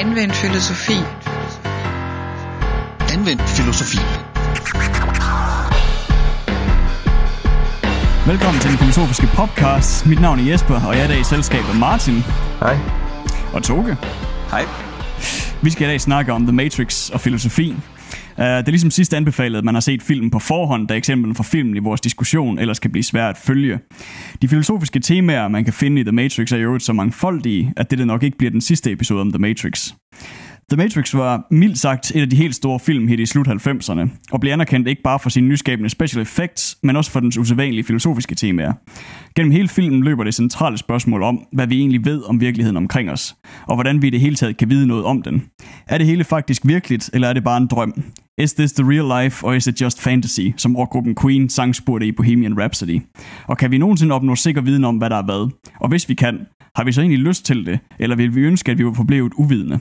Anvendt filosofi. Anvendt filosofi. Velkommen til den filosofiske podcast. Mit navn er Jesper, og jeg er i dag i selskab med Martin Hej. og Toge. Hej. Vi skal i dag snakke om The Matrix og filosofi. Uh, det er ligesom sidst anbefalet, at man har set filmen på forhånd, da eksemplen fra filmen i vores diskussion ellers kan blive svært at følge. De filosofiske temaer, man kan finde i The Matrix, er jo så mangfoldige, at det nok ikke bliver den sidste episode om The Matrix. The Matrix var mildt sagt et af de helt store filmhit i slut 90'erne, og blev anerkendt ikke bare for sine nyskabende special effects, men også for dens usædvanlige filosofiske temaer. Gennem hele filmen løber det centrale spørgsmål om, hvad vi egentlig ved om virkeligheden omkring os, og hvordan vi i det hele taget kan vide noget om den. Er det hele faktisk virkeligt, eller er det bare en drøm? Is this the real life, or is it just fantasy, som rockgruppen Queen sangspurgte i Bohemian Rhapsody? Og kan vi nogensinde opnå sikker viden om, hvad der er hvad? Og hvis vi kan, har vi så egentlig lyst til det, eller vil vi ønske, at vi var forblevet uvidende?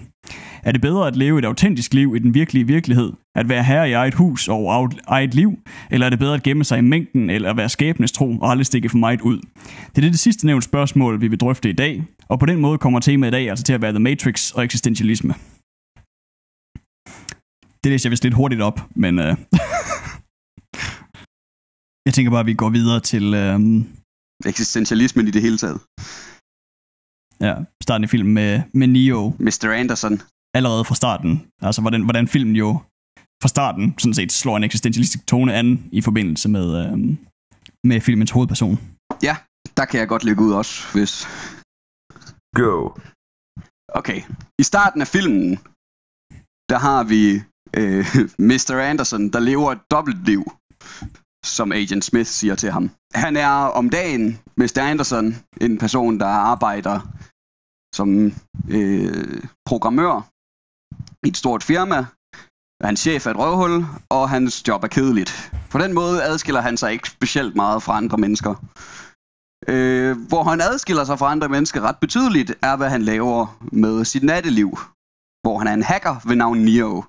Er det bedre at leve et autentisk liv i den virkelige virkelighed, at være herre i eget hus og eget liv, eller er det bedre at gemme sig i mængden, eller at være skæbnestro og aldrig stikke for meget ud? Det er det, det sidste nævnte spørgsmål, vi vil drøfte i dag, og på den måde kommer temaet i dag altså til at være The Matrix og eksistentialisme. Det læser jeg vist lidt hurtigt op, men øh, jeg tænker bare, at vi går videre til øh, Eksistentialismen i det hele taget. ja, starten af filmen med, med Neo, Mr. Anderson. Allerede fra starten. Altså, hvordan, hvordan filmen jo fra starten sådan set slår en eksistentialistisk tone an i forbindelse med, øh, med filmens hovedperson. Ja, der kan jeg godt lægge ud også, hvis... Go. Okay. I starten af filmen, der har vi øh, Mr. Anderson, der lever et dobbeltliv, som Agent Smith siger til ham. Han er om dagen, Mr. Anderson, en person, der arbejder som øh, programmør i et stort firma. Hans chef er et røvhul, og hans job er kedeligt. På den måde adskiller han sig ikke specielt meget fra andre mennesker. Øh, hvor han adskiller sig fra andre mennesker ret betydeligt, er hvad han laver med sit natteliv. Hvor han er en hacker ved navn Neo.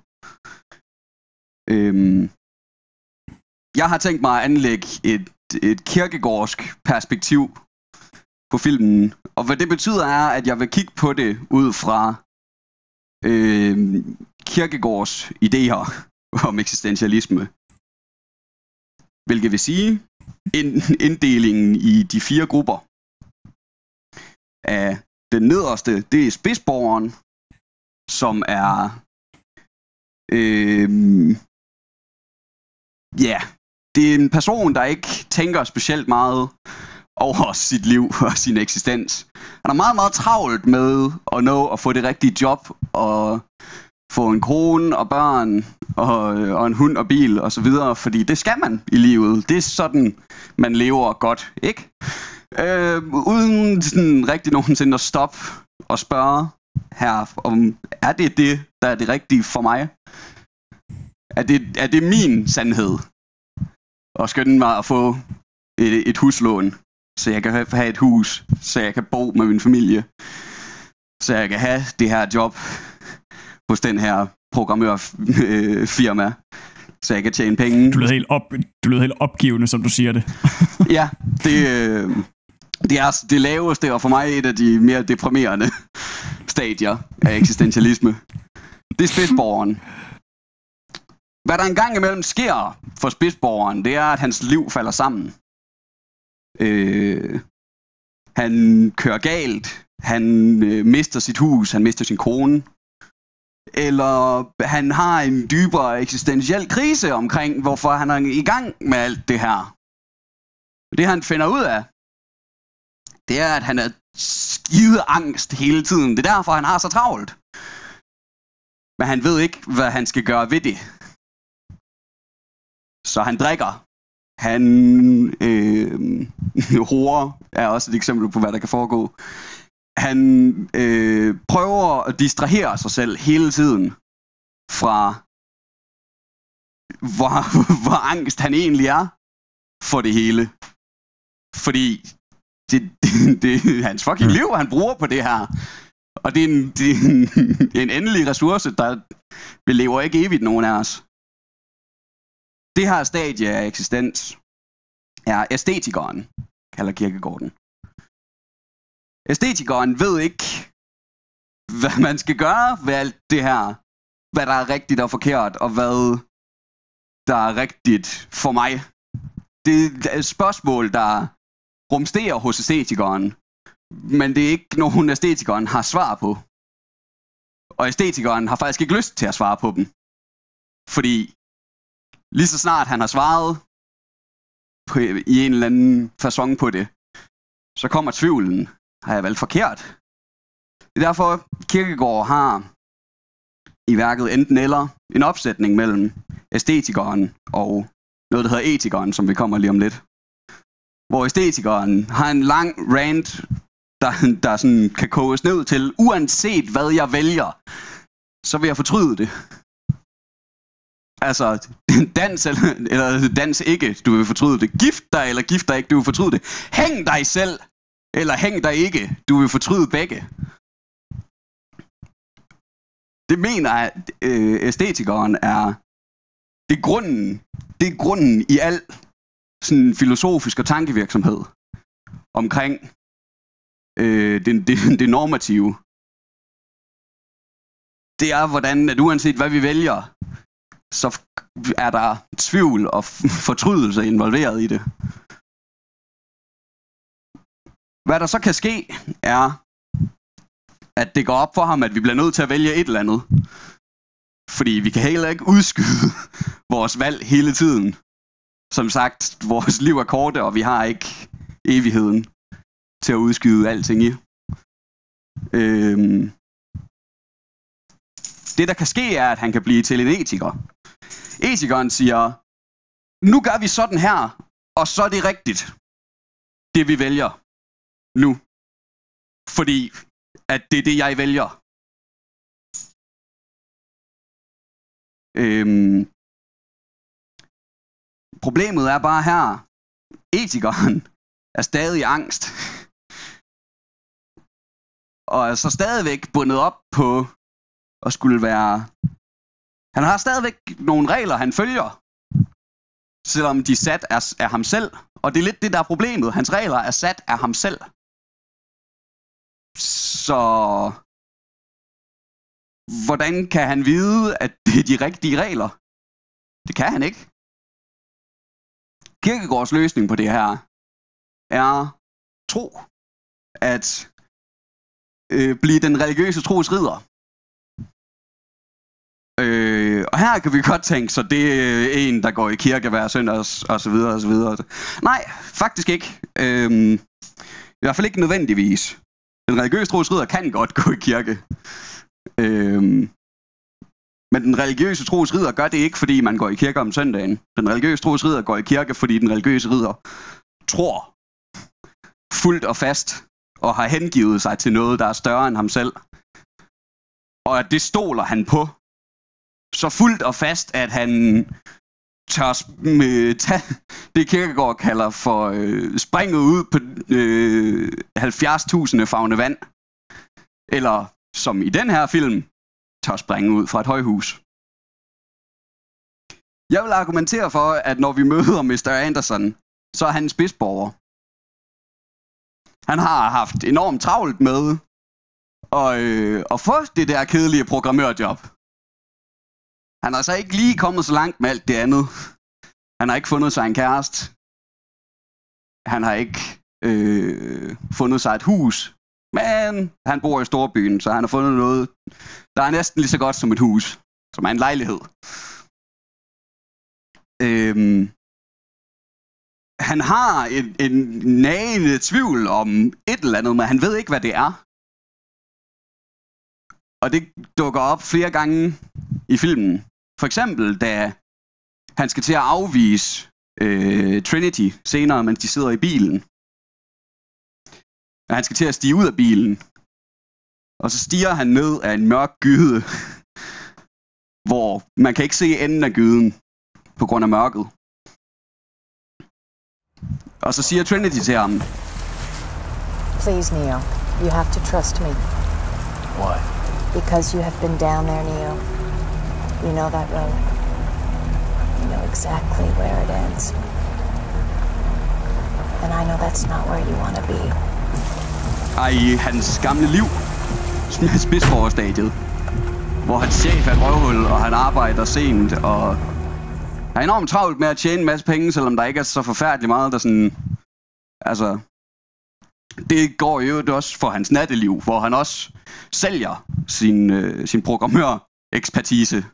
Øhm, jeg har tænkt mig at anlægge et, et kirkegårdsk perspektiv på filmen. Og hvad det betyder er, at jeg vil kigge på det ud fra øh, kirkegårds idéer om eksistentialisme. Hvilket vil sige ind, inddelingen i de fire grupper. Af den nederste, det er spidsborgeren, som er øh, ja, det er en person, der ikke tænker specielt meget over sit liv og sin eksistens. Han er meget, meget travlt med at nå at få det rigtige job og få en kone og børn og, øh, og en hund og bil og så videre, fordi det skal man i livet. Det er sådan, man lever godt, ikke? Øh, uden sådan rigtig nogensinde at stoppe og spørge her, om er det det, der er det rigtige for mig? Er det, er det min sandhed? Og skynde mig at få et, et huslån, så jeg kan have et hus, så jeg kan bo med min familie, så jeg kan have det her job hos den her programmørfirma, så jeg kan tjene penge. Du lyder helt, op, du lyder helt opgivende, som du siger det. Ja, det, øh, det er det laveste, og for mig et af de mere deprimerende stadier af eksistentialisme. Det er spidsborgeren. Hvad der engang imellem sker for spidsborgeren, det er, at hans liv falder sammen. Øh, han kører galt, han øh, mister sit hus, han mister sin kone, eller han har en dybere eksistentiel krise omkring, hvorfor han er i gang med alt det her. Det han finder ud af, det er, at han er skide angst hele tiden. Det er derfor, han har så travlt. Men han ved ikke, hvad han skal gøre ved det. Så han drikker. Han øh, horer er også et eksempel på, hvad der kan foregå. Han øh, prøver at distrahere sig selv hele tiden fra, hvor, hvor angst han egentlig er for det hele. Fordi det, det, det er hans fucking liv, han bruger på det her. Og det er en, det er en, det er en endelig ressource, der vi lever ikke evigt, nogen af os. Det her stadie af eksistens er æstetikeren, kalder kirkegården. Æstetikeren ved ikke, hvad man skal gøre ved alt det her. Hvad der er rigtigt og forkert, og hvad der er rigtigt for mig. Det er et spørgsmål, der rumsterer hos æstetikeren, men det er ikke nogen æstetikeren har svar på. Og æstetikeren har faktisk ikke lyst til at svare på dem. Fordi lige så snart han har svaret på, i en eller anden façon på det, så kommer tvivlen. Har jeg valgt forkert? Det er derfor, Kirkegaard har i værket enten eller en opsætning mellem æstetikeren og noget, der hedder etikeren, som vi kommer lige om lidt. Hvor æstetikeren har en lang rant, der, der sådan kan koges ned til, uanset hvad jeg vælger, så vil jeg fortryde det. Altså, dans eller, eller dans ikke, du vil fortryde det. Gift dig eller gift dig ikke, du vil fortryde det. Hæng dig selv, eller hæng dig ikke, du vil fortryde begge. Det mener at øh, æstetikeren er det er grunden, det er grunden i al sådan filosofisk og tankevirksomhed omkring øh, det, det, det normative. Det er, hvordan at uanset hvad vi vælger, så er der tvivl og fortrydelse involveret i det. Hvad der så kan ske, er, at det går op for ham, at vi bliver nødt til at vælge et eller andet. Fordi vi kan heller ikke udskyde vores valg hele tiden. Som sagt, vores liv er korte, og vi har ikke evigheden til at udskyde alting i. Øhm. Det, der kan ske, er, at han kan blive til en etiker. Etikeren siger, nu gør vi sådan her, og så er det rigtigt, det vi vælger nu. Fordi at det er det, jeg vælger. Øhm, problemet er bare her, etikeren er stadig angst. Og er så stadigvæk bundet op på at skulle være... Han har stadigvæk nogle regler, han følger. Selvom de sat er, af ham selv. Og det er lidt det, der er problemet. Hans regler er sat af ham selv. Så hvordan kan han vide, at det er de rigtige regler? Det kan han ikke. Kirkegårds løsning på det her er tro. At øh, blive den religiøse tros ridder. Øh, og her kan vi godt tænke, så det er en, der går i kirke hver søndag og så videre og så videre. Nej, faktisk ikke. Øh, I hvert fald ikke nødvendigvis. Den religiøse tros ridder kan godt gå i kirke. Øh, men den religiøse tros ridder gør det ikke, fordi man går i kirke om søndagen. Den religiøse tros ridder går i kirke, fordi den religiøse ridder tror fuldt og fast og har hengivet sig til noget, der er større end ham selv. Og at det stoler han på. Så fuldt og fast, at han tør øh, tage det Kirkegaard kalder for øh, springet ud på øh, 70.000 fagne vand. Eller som i den her film, tør springe ud fra et højhus. Jeg vil argumentere for, at når vi møder Mr. Anderson, så er han en spidsborger. Han har haft enormt travlt med at, øh, at få det der kedelige programmørjob. Han er så ikke lige kommet så langt med alt det andet. Han har ikke fundet sig en kæreste. Han har ikke øh, fundet sig et hus. Men han bor i storbyen, så han har fundet noget, der er næsten lige så godt som et hus. Som er en lejlighed. Øhm, han har en, en nagende tvivl om et eller andet, men han ved ikke, hvad det er. Og det dukker op flere gange i filmen. For eksempel, da han skal til at afvise øh, Trinity senere, mens de sidder i bilen. Og han skal til at stige ud af bilen. Og så stiger han ned af en mørk gyde, hvor man kan ikke se enden af gyden på grund af mørket. Og så siger Trinity til ham, Please, Neo, you have to trust me. Why? Because you have been down there, Neo. You know that road. You know exactly where it ends. And I know that's not where you want to be. Ej, hans gamle liv, spidsborgerstadiet, hvor hans chef er et røvhul, og han arbejder sent, og er enormt travlt med at tjene en masse penge, selvom der ikke er så forfærdeligt meget, der sådan... Altså, det går jo også for hans natteliv, hvor han også sælger sin, øh, sin programmør-ekspertise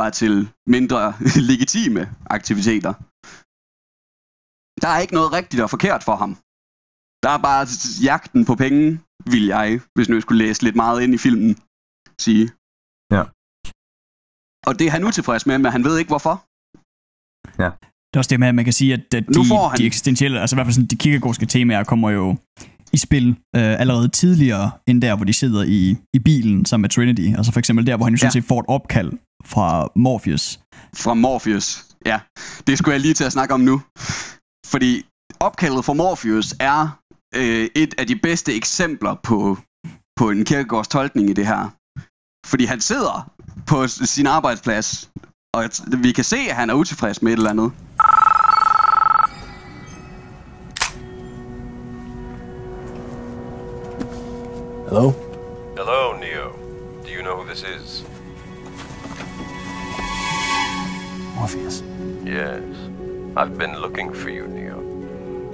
bare til mindre legitime aktiviteter. Der er ikke noget rigtigt og forkert for ham. Der er bare jagten på penge, vil jeg, hvis nu jeg skulle læse lidt meget ind i filmen, sige. Ja. Og det er han utilfreds med, men han ved ikke hvorfor. Ja. Det er også det med, at man kan sige, at de, Nu får han- de eksistentielle, altså i hvert fald sådan, de kirkegårdske temaer, kommer jo i spil øh, allerede tidligere, end der, hvor de sidder i, i bilen sammen med Trinity. Altså for eksempel der, hvor han jo sådan Ja. set får et opkald fra Morpheus. Fra Morpheus. Ja, det skulle jeg lige til at snakke om nu. Fordi opkaldet fra Morpheus er øh, et af de bedste eksempler på, på en kirkegårds tolkning i det her. Fordi han sidder på sin arbejdsplads, og vi kan se, at han er utilfreds med et eller andet. Hello? Hello, Neo. Do you know who this is? Morpheus. Yes. I've been looking for you, Neo.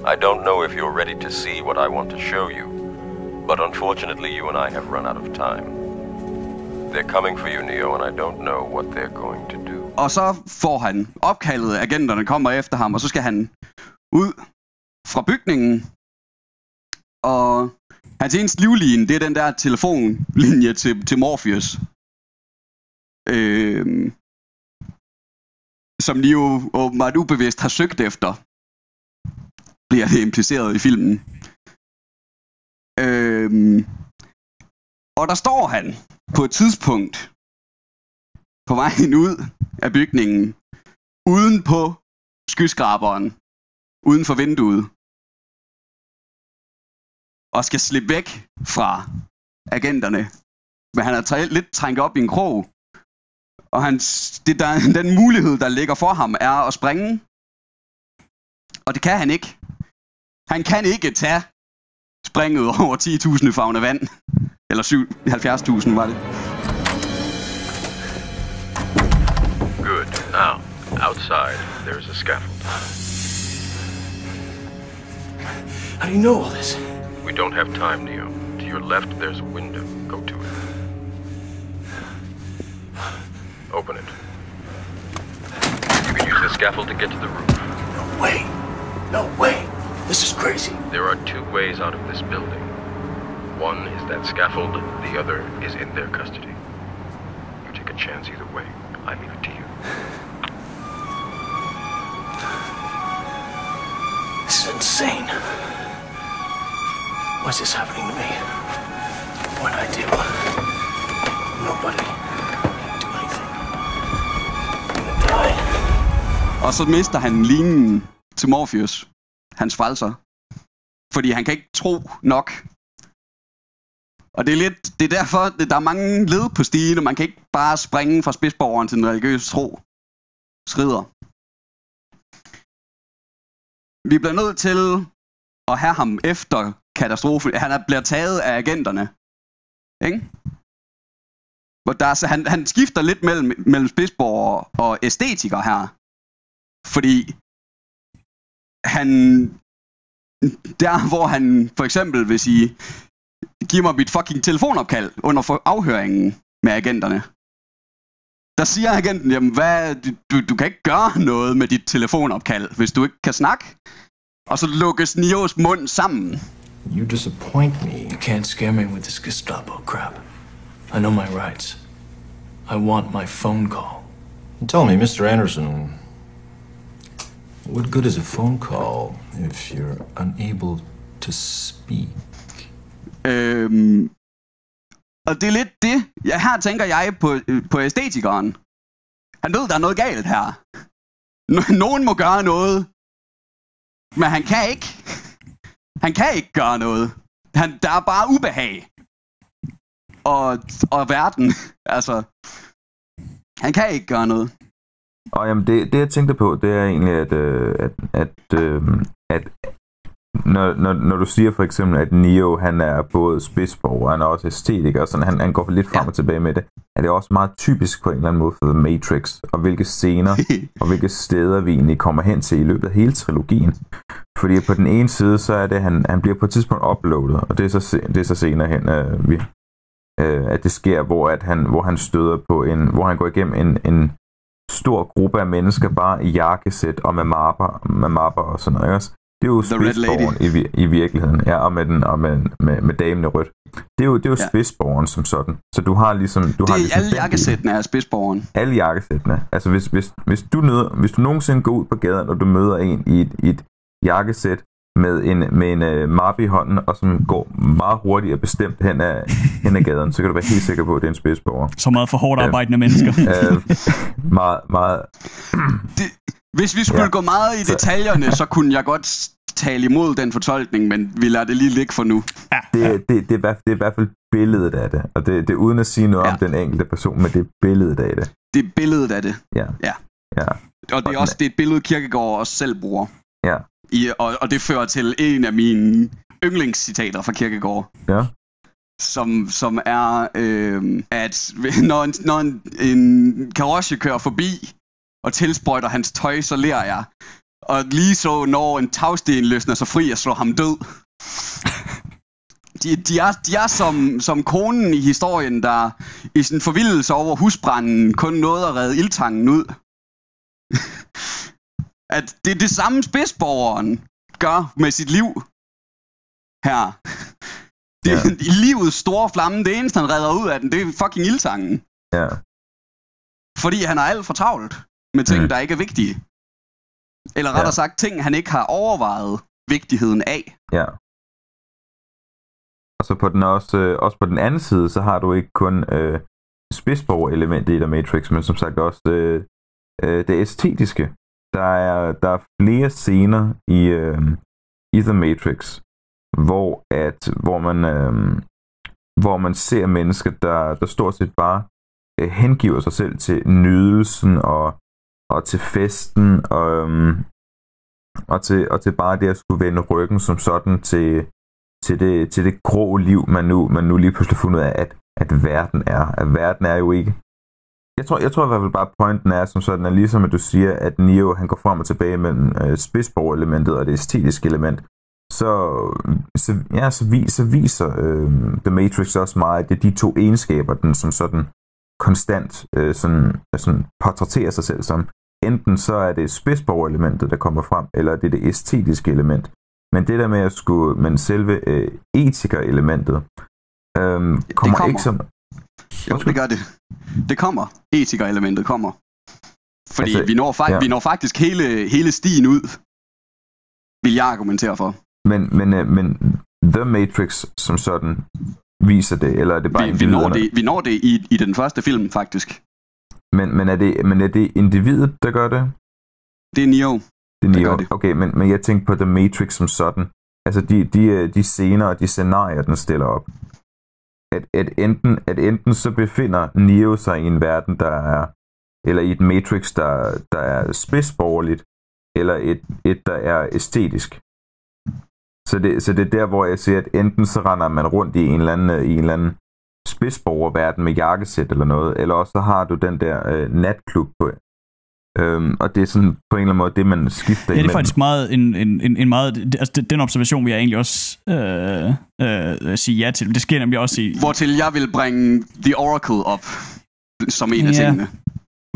I don't know if you're ready to see what I want to show you, but unfortunately, you and I have run out of time. They're coming for you, Neo, and I don't know what they're going to do. Og så får han opkaldet, agenterne kommer efter ham, og så skal han ud fra bygningen. Og hans eneste livline, det er den der telefonlinje til, til Morpheus. Øh, som Neo åbenbart ubevidst har søgt efter. Bliver det impliceret i filmen. Øh, og der står han på et tidspunkt på vejen ud af bygningen, uden på skyskraberen, uden for vinduet, og skal slippe væk fra agenterne. Men han er træ- lidt trængt op i en krog, og hans, det der, den mulighed, der ligger for ham, er at springe. Og det kan han ikke. Han kan ikke tage springet over 10.000 favne vand. Eller 7 70.000 var det. Good. Now, outside, there's a scaffold. How do you know all this? We don't have time, Neo. To your left, there's a window. Go to it. Open it. You can use the scaffold to get to the roof. No way. No way. This is crazy. There are two ways out of this building. One is that scaffold, the other is in their custody. You take a chance either way. I leave it to you. This is insane. Why is this happening to me? What I do? Nobody do anything. Die. Og så mister han lignen til Morpheus, hans frelser. Fordi han kan ikke tro nok. Og det er lidt, det er derfor, det, der er mange led på stigen, og man kan ikke bare springe fra spidsborgeren til den religiøse tro. Skrider. Vi bliver nødt til at have ham efter katastrofe. Han er bliver taget af agenterne. Ikke? Hvor der så han, han skifter lidt mellem, mellem spidsborger og æstetiker her. Fordi han... Der, hvor han for eksempel vil sige, giv mig mit fucking telefonopkald under for afhøringen med agenterne. Der siger agenten, jamen hvad, du, du kan ikke gøre noget med dit telefonopkald, hvis du ikke kan snakke. Og så lukkes Nios mund sammen. You disappoint me. You can't scare me with this Gestapo crap. I know my rights. I want my phone call. Tell me, Mr. Anderson, what good is a phone call if you're unable to speak? Øhm, og det er lidt det. Ja, her tænker jeg på, øh, på æstetikeren. Han ved, der er noget galt her. N- nogen må gøre noget. Men han kan ikke. Han kan ikke gøre noget. Han, der er bare ubehag. Og, og verden. Altså. Han kan ikke gøre noget. Og jamen, det, det jeg tænkte på, det er egentlig, at, øh, at, at, øh, at når, når, når du siger for eksempel, at Neo han er både spidsborger, han er også æstetiker, sådan, han, han går lidt frem Ja. og tilbage med det, er det også meget typisk på en eller anden måde for The Matrix, og hvilke scener og hvilke steder vi egentlig kommer hen til i løbet af hele trilogien. Fordi på den ene side, så er det, han, han bliver på et tidspunkt uploadet, og det er så, det er så senere hen, øh, vi, øh, at det sker, hvor, at han, hvor han støder på en, hvor han går igennem en, en stor gruppe af mennesker, bare i jakkesæt og med mapper, med mapper og sådan noget, ikke også? Det er jo The Red spidsborgeren i, i virkeligheden, ja, og med, den, og med, med, med damen i rødt. Det er jo, det er jo Ja. spidsborgeren som sådan. Så du har ligesom... Du Det har er ligesom alle jakkesættene af spidsborgeren. alle jakkesættene. Altså hvis, hvis, hvis, du nøder, hvis du nogensinde går ud på gaden, og du møder en i et, i et jakkesæt med en, med en uh, mappe i hånden, og som går meget hurtigt og bestemt hen ad, hen ad gaden, så kan du være helt sikker på, at det er en spidsborger. Så meget for hårdt arbejdende mennesker. uh, meget, meget, Hvis vi skulle ja. Gå meget i detaljerne, så kunne jeg godt tale imod den fortolkning, men vi lader det lige ligge for nu. det, det, det, er, i hvert- det er i hvert fald billedet af det. Og det, det er uden at sige noget Ja. om den enkelte person, men det er billedet af det. Det er billedet af det. Ja. Ja. Ja. Og det er også det er et billede, Kirkegaard også selv bruger. Ja. I, og, og det fører til en af mine yndlingscitater fra Kirkegaard. Ja. Som, som er, øh, at når, en, når en, en karosse kører forbi og tilsprøjter hans tøj, så lærer jeg. Og lige så når en tagsten løsner sig fri og slår ham død. De, de, er, de er som, som konen i historien, der i sin forvildelse over husbranden kun nåede at redde ildtangen ud. at det er det samme spidsborgeren gør med sit liv her. Det, Ja. I livets store flamme, det eneste han redder ud af den, det er fucking ildtangen. Ja. Fordi han er alt for travlt med ting, mm. Der ikke er vigtige. Eller rettere Ja. sagt, ting han ikke har overvejet vigtigheden af. Ja. Og så på den også, øh, også på den anden side, så har du ikke kun øh, spidsborg-elementet i The Matrix, men som sagt også øh, øh, det æstetiske. Der er, der er flere scener i, øh, i The Matrix, hvor, at, hvor, man, øh, hvor man ser mennesker, der, der stort set bare øh, hengiver sig selv til nydelsen og, og til festen og, øhm, og, til, og til bare det at skulle vende ryggen som sådan til, til, det, til det grå liv, man nu, man nu lige pludselig har fundet ud af, at, at verden er. At verden er jo ikke... Jeg tror, jeg tror i hvert fald bare, at pointen er som sådan, at ligesom at du siger, at Neo han går frem og tilbage mellem øh, spidsborg-elementet og det æstetiske element, så, så, ja, så, vi, så viser øh, The Matrix også meget, at det er de to egenskaber, den som sådan konstant øh, sådan, sådan portrætterer sig selv som. Enten så er det spidsborg-elementet, der kommer frem, eller det er det æstetiske element. Men det der med at skulle, men selve øh, etiker-elementet, øhm, kommer, kommer. ikke som... Jo, det gør det. Det kommer. Etiker-elementet kommer. Fordi altså, vi, når ja. vi når faktisk hele, hele stien ud, vil jeg argumentere for. Men, men, øh, men The Matrix som sådan viser det, eller er det bare Vi, vi, når det, vi når det i, i den første film, faktisk. Men, men, er det, men er det individet, der gør det? Det er Neo. Det er Neo. gør det. Okay, men, men jeg tænker på The Matrix som sådan. Altså de, de, de scener og de scenarier, den stiller op. At, at, enten, at enten så befinder Neo sig i en verden, der er, eller i et Matrix, der, der er spidsborgerligt, eller et, et, der er æstetisk. Så det, så det er der, hvor jeg siger, at enten så render man rundt i en eller anden, i en eller anden spidsborgerverden med jakkesæt eller noget, eller også så har du den der øh, natklub på. Øhm, og det er sådan på en eller anden måde det, man skifter Ja, det er faktisk meget en, en, en, en meget... Altså, den observation vil jeg egentlig også øh, øh, sige ja til. Det sker nemlig også i... Hvortil jeg vil bringe The Oracle op, som en af Ja. tingene.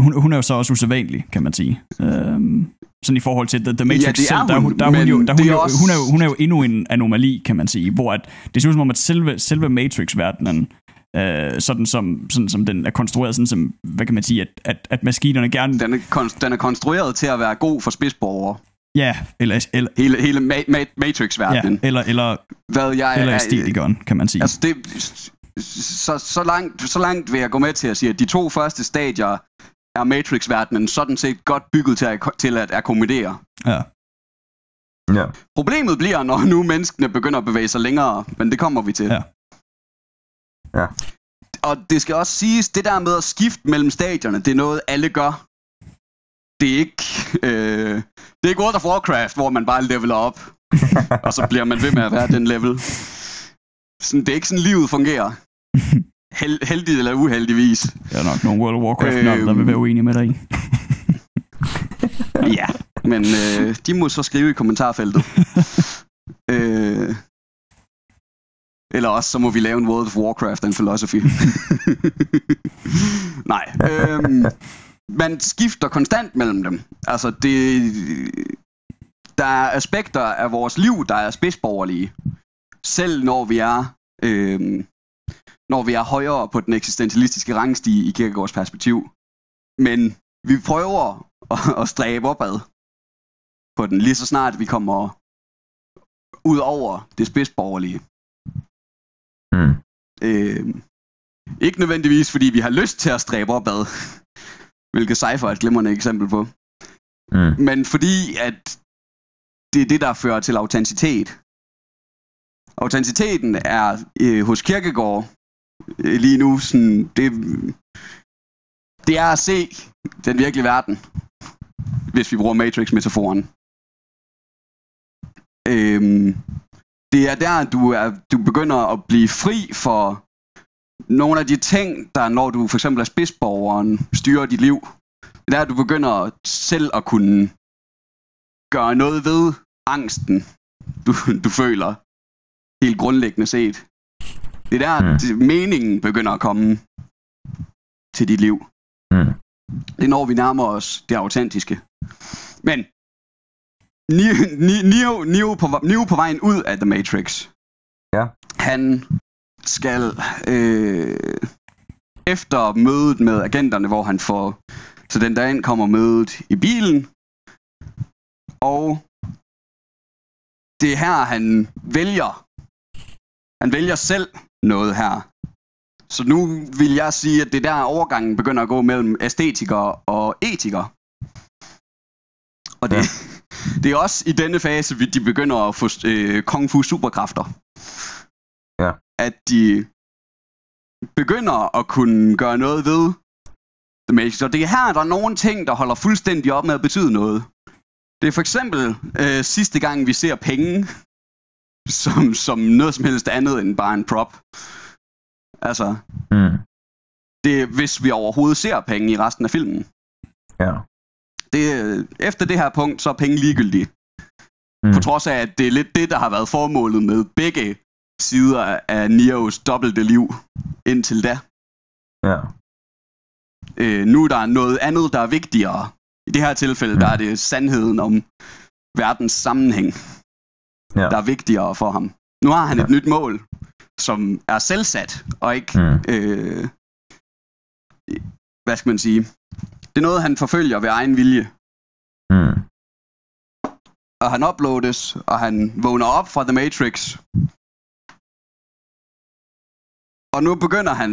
Hun, hun er jo så også usædvanlig, kan man sige. Øhm, sådan i forhold til The, The Matrix Ja, det er selv, der, er hun, der, er hun, jo, der er hun, er jo, også- hun, er jo, hun er jo endnu en anomali, kan man sige. Hvor at, det ser ud som om, at selve, selve Matrix-verdenen, øh, sådan, som, sådan som den er konstrueret, sådan som, hvad kan man sige, at, at, at maskinerne gerne... Den er, kon- den er konstrueret til at være god for spidsborgere. Ja, eller, eller, Hele, hele ma- ma- ja, Matrix-verdenen. eller, eller, Hvad jeg eller er- æstetikeren, kan man sige. Altså det, så, så, langt, så langt vil jeg gå med til at sige, at de to første stadier er Matrix-verdenen sådan set godt bygget til at, til at akkommodere. Ja. Ja. Problemet bliver, når nu menneskene begynder at bevæge sig længere, men det kommer vi til. Ja. Ja. Og det skal også siges, det der med at skifte mellem stadierne, det er noget, alle gør. Det er ikke, øh, det er ikke World of Warcraft, hvor man bare leveler op. og så bliver man ved med at være den level. Sådan, det er ikke sådan, livet fungerer. Held, heldigt eller uheldigvis. Der er nok nogle World of Warcraft øh, der vil være uenige med dig i. Ja, men øh, de må så skrive i kommentarfeltet. øh, eller også så må vi lave en World of Warcraft and Philosophy. Nej. Øhm, man skifter konstant mellem dem. Altså, det, der er aspekter af vores liv, der er spidsborgerlige. Selv når vi er, øhm, når vi er højere på den eksistentialistiske rangstige i Kierkegaards perspektiv. Men vi prøver at, at stræbe opad på den, lige så snart vi kommer ud over det spidsborgerlige. Mm. Øh, ikke nødvendigvis, fordi vi har lyst til at stræbe opad, hvilket Cypher er et glimrende eksempel på, Mm. men fordi at det er det, der fører til autenticitet. Autenticiteten er øh, hos Kierkegaard øh, lige nu sådan, det, det er at se den virkelige verden, hvis vi bruger Matrix-metaforen. Øhm, det er der, du, er, du begynder at blive fri for nogle af de ting, der når du for eksempel er spidsborgeren, styrer dit liv. Det er der, du begynder selv at kunne gøre noget ved angsten, du, du føler, helt grundlæggende set. Det er der, Mm. mm. meningen begynder at komme til dit liv. Mm. Det når vi nærmer os det autentiske. Men Neo, Neo, på, Neo på vejen ud af The Matrix. Ja. Han skal øh, efter mødet med agenterne, hvor han får... Så den dag ind kommer mødet i bilen. Og det er her, han vælger. Han vælger selv noget her. Så nu vil jeg sige, at det er der overgangen begynder at gå mellem æstetikere og etikere. Og det, Ja. det er også i denne fase, vi- de begynder at få øh, kung fu superkræfter. Ja. At de begynder at kunne gøre noget ved The Matrix. Og det er her, der er nogle ting, der holder fuldstændig op med at betyde noget. Det er for eksempel øh, sidste gang, vi ser penge som, som noget som helst andet end bare en prop. Altså, Mm. det, er, hvis vi overhovedet ser penge i resten af filmen. Ja. Det, efter det her punkt, så er penge ligegyldige. Mm. På trods af, at det er lidt det, der har været formålet med begge sider af Neos dobbelte liv indtil da. Ja. Øh, nu er der noget andet, der er vigtigere. I det her tilfælde, Mm. der er det sandheden om verdens sammenhæng, Ja. der er vigtigere for ham. Nu har han Ja. et nyt mål, som er selvsat, og ikke, Mm. øh, hvad skal man sige, det er noget, han forfølger ved egen vilje. Mm. og han uploades, og han vågner op fra The Matrix. Og nu begynder han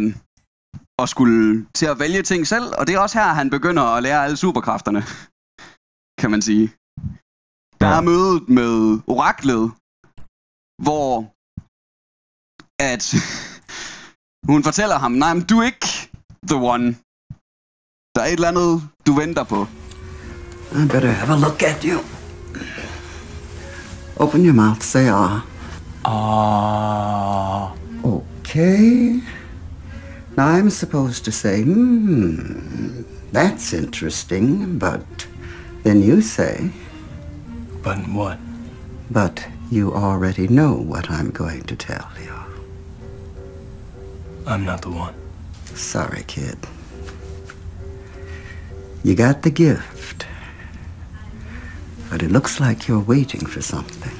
at skulle til at vælge ting selv, og det er også her, han begynder at lære alle superkræfterne, kan man sige. Der er mødet med oraklet, hvor at hun fortæller ham, nej, men du er ikke the one. Der er et eller andet, du venter på. I better have a look at you. Open your mouth, say ah. Ah. Okay. Now I'm supposed to say, hmm, that's interesting, but then you say, But what? but you already know what I'm going to tell you. I'm not the one. Sorry, kid. You got the gift. But it looks like you're waiting for something.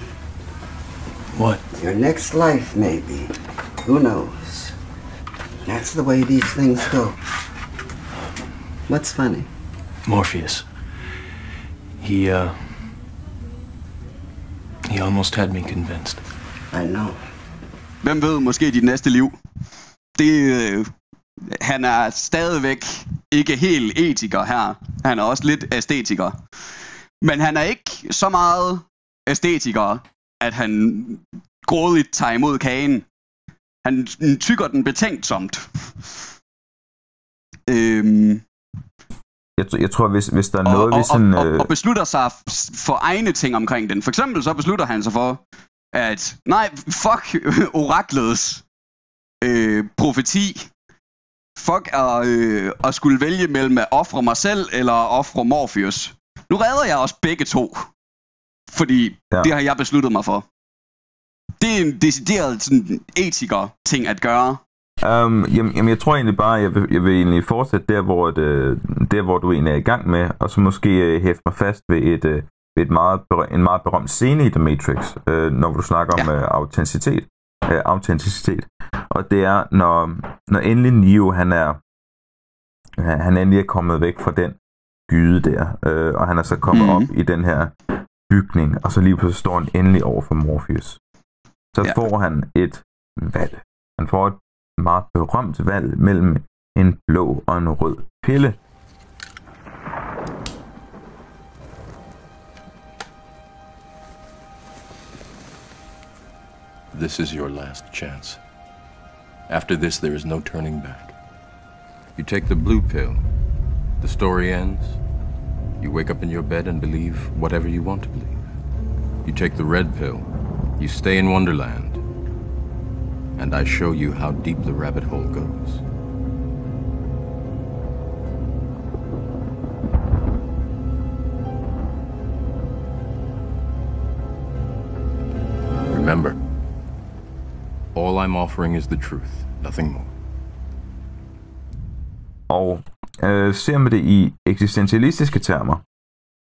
What? Your next life, maybe. Who knows? That's the way these things go. What's funny? Morpheus. He, uh. He almost had me convinced. I know. Hvem ved, måske dit næste liv. Det, øh, han er stadigvæk ikke helt etiker her. Han er også lidt æstetiker. Men han er ikke så meget æstetiker, at han grådigt tager imod kagen. Han tykker den betænksomt. Øhm, Jeg, jeg tror, hvis, hvis der er og, noget, og, hvis sådan... og, øh, og, og beslutter sig for egne ting omkring den. For eksempel så beslutter han sig for, at nej, fuck oraklets øh, profeti. Fuck at, øh, at skulle vælge mellem at ofre mig selv eller at ofre Morpheus. Nu redder jeg os begge to. Fordi Ja. det har jeg besluttet mig for. Det er en decideret sådan, etiker-ting at gøre. Um, jamen, jamen, jeg tror egentlig bare, jeg vil, jeg vil egentlig fortsætte der, hvor, det, der, hvor du egentlig er i gang med, og så måske uh, hæfte mig fast ved, et, uh, ved et meget, en meget berømt scene i The Matrix, uh, når du snakker om Ja. uh, autenticitet. Uh, autenticitet. Og det er, når, når endelig Neo, han er, han endelig er kommet væk fra den gyde der, uh, og han er så kommet Mhm. op i den her bygning, og så lige pludselig står han endelig over for Morpheus. Så Ja. får han et valg. Han får et meget berømt valg mellem en blå og en rød pille. This is your last chance. After this, there is no turning back. You take the blue pill, the story ends. You wake up in your bed and believe whatever you want to believe. You take the red pill, you stay in Wonderland, and I show you how deep the rabbit hole goes. Remember, all I'm offering is the truth, nothing more. Og øh, ser man det i eksistentialistiske termer,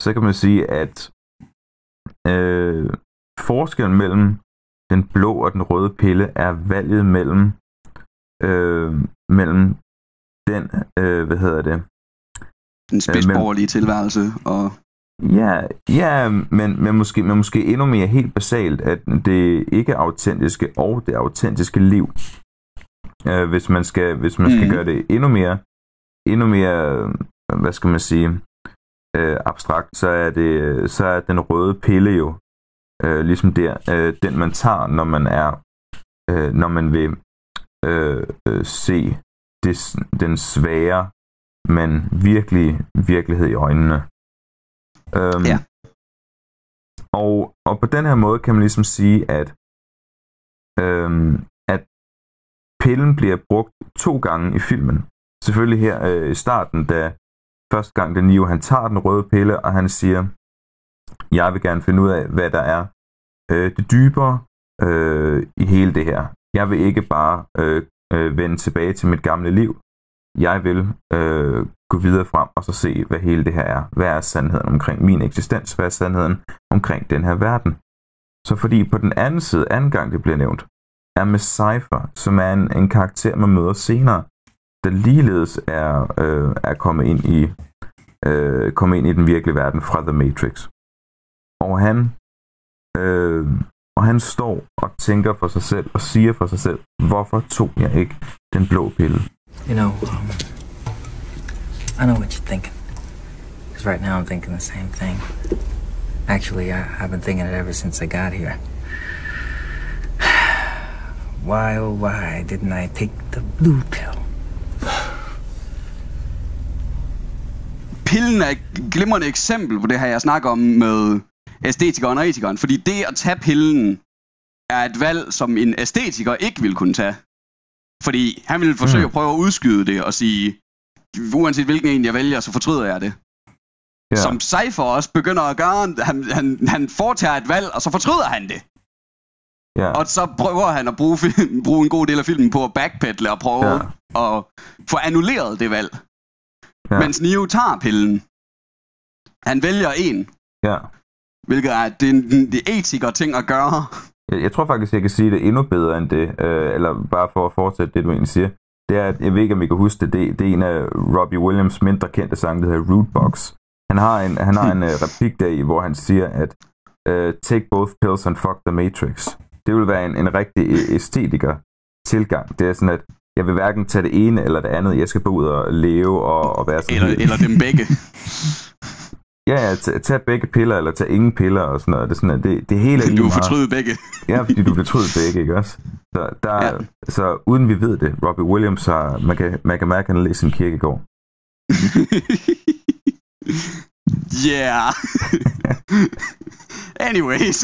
så kan man sige, at øh, forskellen mellem den blå og den røde pille er valget mellem øh, mellem den, øh, hvad hedder det, Den spidsborgerlige tilværelse. Og Ja, ja men, men, måske, men måske endnu mere helt basalt, at det ikke autentiske og det autentiske liv. Øh, hvis man skal, hvis man skal Mhm. gøre det endnu mere, endnu mere, hvad skal man sige, øh, abstrakt, så er det, så er den røde pille jo øh, ligesom der, øh, den man tager, når man er, øh, når man vil øh, øh, se det, den svære, men virkelig virkelighed i øjnene. Øhm, Ja. og, og på den her måde kan man ligesom sige, at, øhm, at pillen bliver brugt to gange i filmen. Selvfølgelig her øh, i starten, da første gang den Neo, han tager den røde pille, og han siger, jeg vil gerne finde ud af, hvad der er øh, det dybere øh, i hele det her. Jeg vil ikke bare øh, øh, vende tilbage til mit gamle liv. Jeg vil øh, gå videre frem og så se, hvad hele det her er. Hvad er sandheden omkring min eksistens? Hvad er sandheden omkring den her verden? Så fordi på den anden side, anden gang det bliver nævnt, er med Cypher, som er en, en karakter, man møder senere, der ligeledes er, øh, er kommet, ind i, øh, kommet ind i den virkelige verden fra The Matrix. Og han, øh, og han står og tænker for sig selv og siger for sig selv, hvorfor tog jeg ikke den blå pille? You know, um, I know what you're thinking. Because right now I'm thinking the same thing. Actually, I, I've been thinking it ever since I got here. Why, oh, why didn't I take the blue pill? pillen er et glimrende eksempel på det her, jeg snakker om med æstetikeren og etikeren. Fordi det at tage pillen er et valg, som en æstetiker ikke ville kunne tage. Fordi han ville forsøge Mm. at prøve at udskyde det og sige, uanset hvilken en jeg vælger, så fortryder jeg det. Ja. Som Cypher også begynder at gøre. Han, han, han foretager et valg, og så fortryder han det. Ja. Og så prøver han at bruge, film, bruge en god del af filmen på at backpedale og prøve ja. at få annulleret det valg. Ja. Mens Neo tager pillen. Han vælger en, ja. hvilket er det, det etiker ting at gøre. Jeg, jeg tror faktisk, jeg kan sige det endnu bedre end det, øh, eller bare for at fortsætte det, du egentlig siger. Det er, at jeg ved ikke, om I kan huske det, det, det er en af Robbie Williams mindre kendte sange, der hedder Rootbox. Han har en, han har en uh, replik der i, hvor han siger, at uh, take both pills and fuck the matrix. Det vil være en, en rigtig æ- æstetiker tilgang. Det er sådan, at jeg vil hverken tage det ene eller det andet. Jeg skal bare ud og leve og, og være sådan Eller, helt- eller dem begge. Ja, ja, tag, tag begge piller, eller tag ingen piller og sådan noget. Det, er sådan, at det, det hele er Du meget. fortryder begge. Ja, fordi du fortryder begge, ikke også? Så, der, ja. Så uden vi ved det, Robbie Williams har, man kan, man kan mærke, at han har læst sin kirkegård. Yeah. Anyways.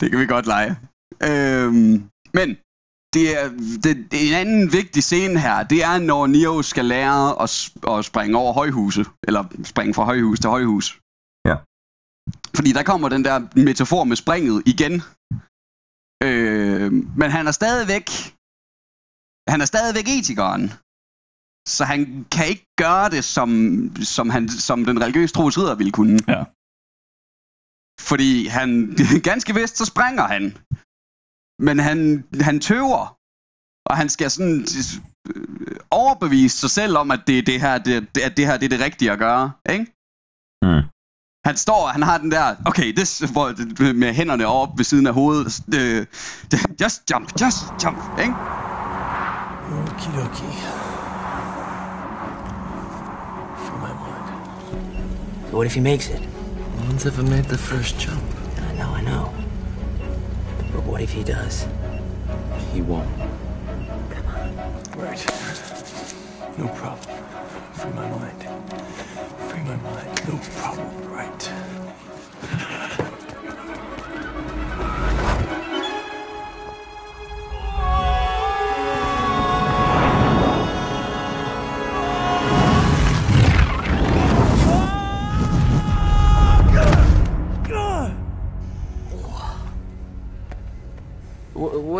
det kan vi godt lege. Øhm, men det er, det, det en anden vigtig scene her. Det er, når Neo skal lære at, at springe over højhuset. Eller springe fra højhus til højhus. Ja. Fordi der kommer den der metafor med springet igen. Øh, men han er stadigvæk... Han er stadigvæk etikeren. Så han kan ikke gøre det, som, som, han, som den religiøse tros ridder ville kunne. Ja. Fordi han, ganske vist, så springer han. Men han, han tøver. Og han skal sådan øh, overbevise sig selv om, at det, det her, det, at det her det er det rigtige at gøre. Ikke? Mm. Han står, han har den der, okay, this, hvor, med hænderne op ved siden af hovedet. Det, det, just jump, just jump, ikke? Okidoki. For my mind. So what if he makes it? No one's ever made the first jump. I know, I know. But what if he does? He won't. Come on. Right. No problem. Free my mind. Free my mind. No problem. Right.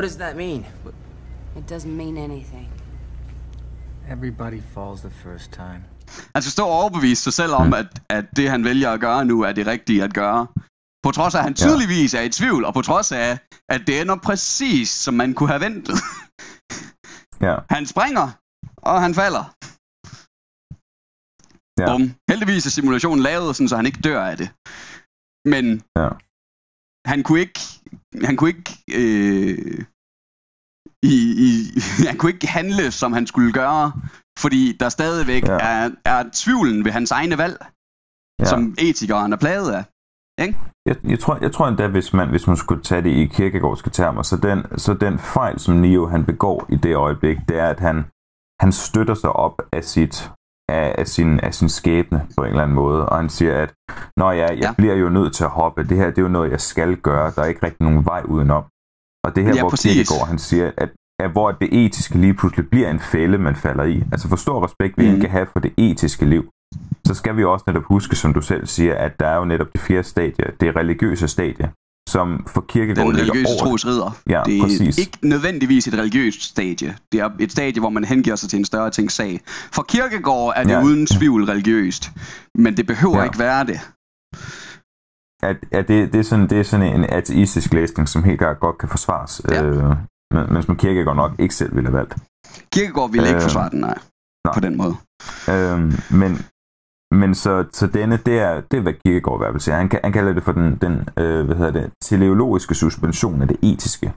What does that mean? It doesn't mean anything. Everybody falls the first time. Han skal stå og overbevise sig selv om, at, at det han vælger at gøre nu er det rigtige at gøre. På trods af, at han tydeligvis er i tvivl, og på trods af, at det ender præcis, som man kunne have ventet. Ja. Han springer, og han falder. Ja. Bum. Heldigvis er simulationen lavet, sådan, så han ikke dør af det. Men Ja. han kunne ikke, han kunne ikke, øh, i, i, han kunne ikke handle, som han skulle gøre, fordi der stadigvæk Ja. er, er tvivlen ved hans egne valg, Ja. som etikeren er plaget af. Ikke? Jeg, jeg, tror, jeg tror endda, hvis man, hvis man skulle tage det i kirkegårdske termer, så den, så den fejl, som Neo han begår i det øjeblik, det er, at han, han støtter sig op af, sit, af, af, sin, af sin skæbne på en eller anden måde, og han siger, at Nå ja, jeg ja. bliver jo nødt til at hoppe, det her det er jo noget, jeg skal gøre, der er ikke rigtig nogen vej udenom. Og det her, Ja, hvor præcis. Kierkegaard, han siger, at, at hvor det etiske lige pludselig bliver en fælde, man falder i. Altså forstå respekt, vi mm. kan have for det etiske liv. Så skal vi også netop huske, som du selv siger, at der er jo netop det fjerde stadie, det religiøse stadie, som for Kierkegaard Den religiøse over tros ridder. Ja, det er præcis. ikke nødvendigvis et religiøst stadie. Det er et stadie, hvor man hengiver sig til en større ting sag. For Kierkegaard er det Ja. uden tvivl religiøst, men det behøver ja. ikke være det. At, at det, det, er sådan, det er sådan en ateistisk læsning, som helt klart godt kan forsvares, ja. øh, men, men som Kierkegaard nok ikke selv ville have valgt. Kierkegaard ville ikke Øh, forsvare den, nej. nej. På den måde. Øhm, men men så, så denne, det er, det er hvad Kierkegaard i hvert fald siger. Han, han kalder det for den, den øh, hvad hedder det, teleologiske suspension af det etiske.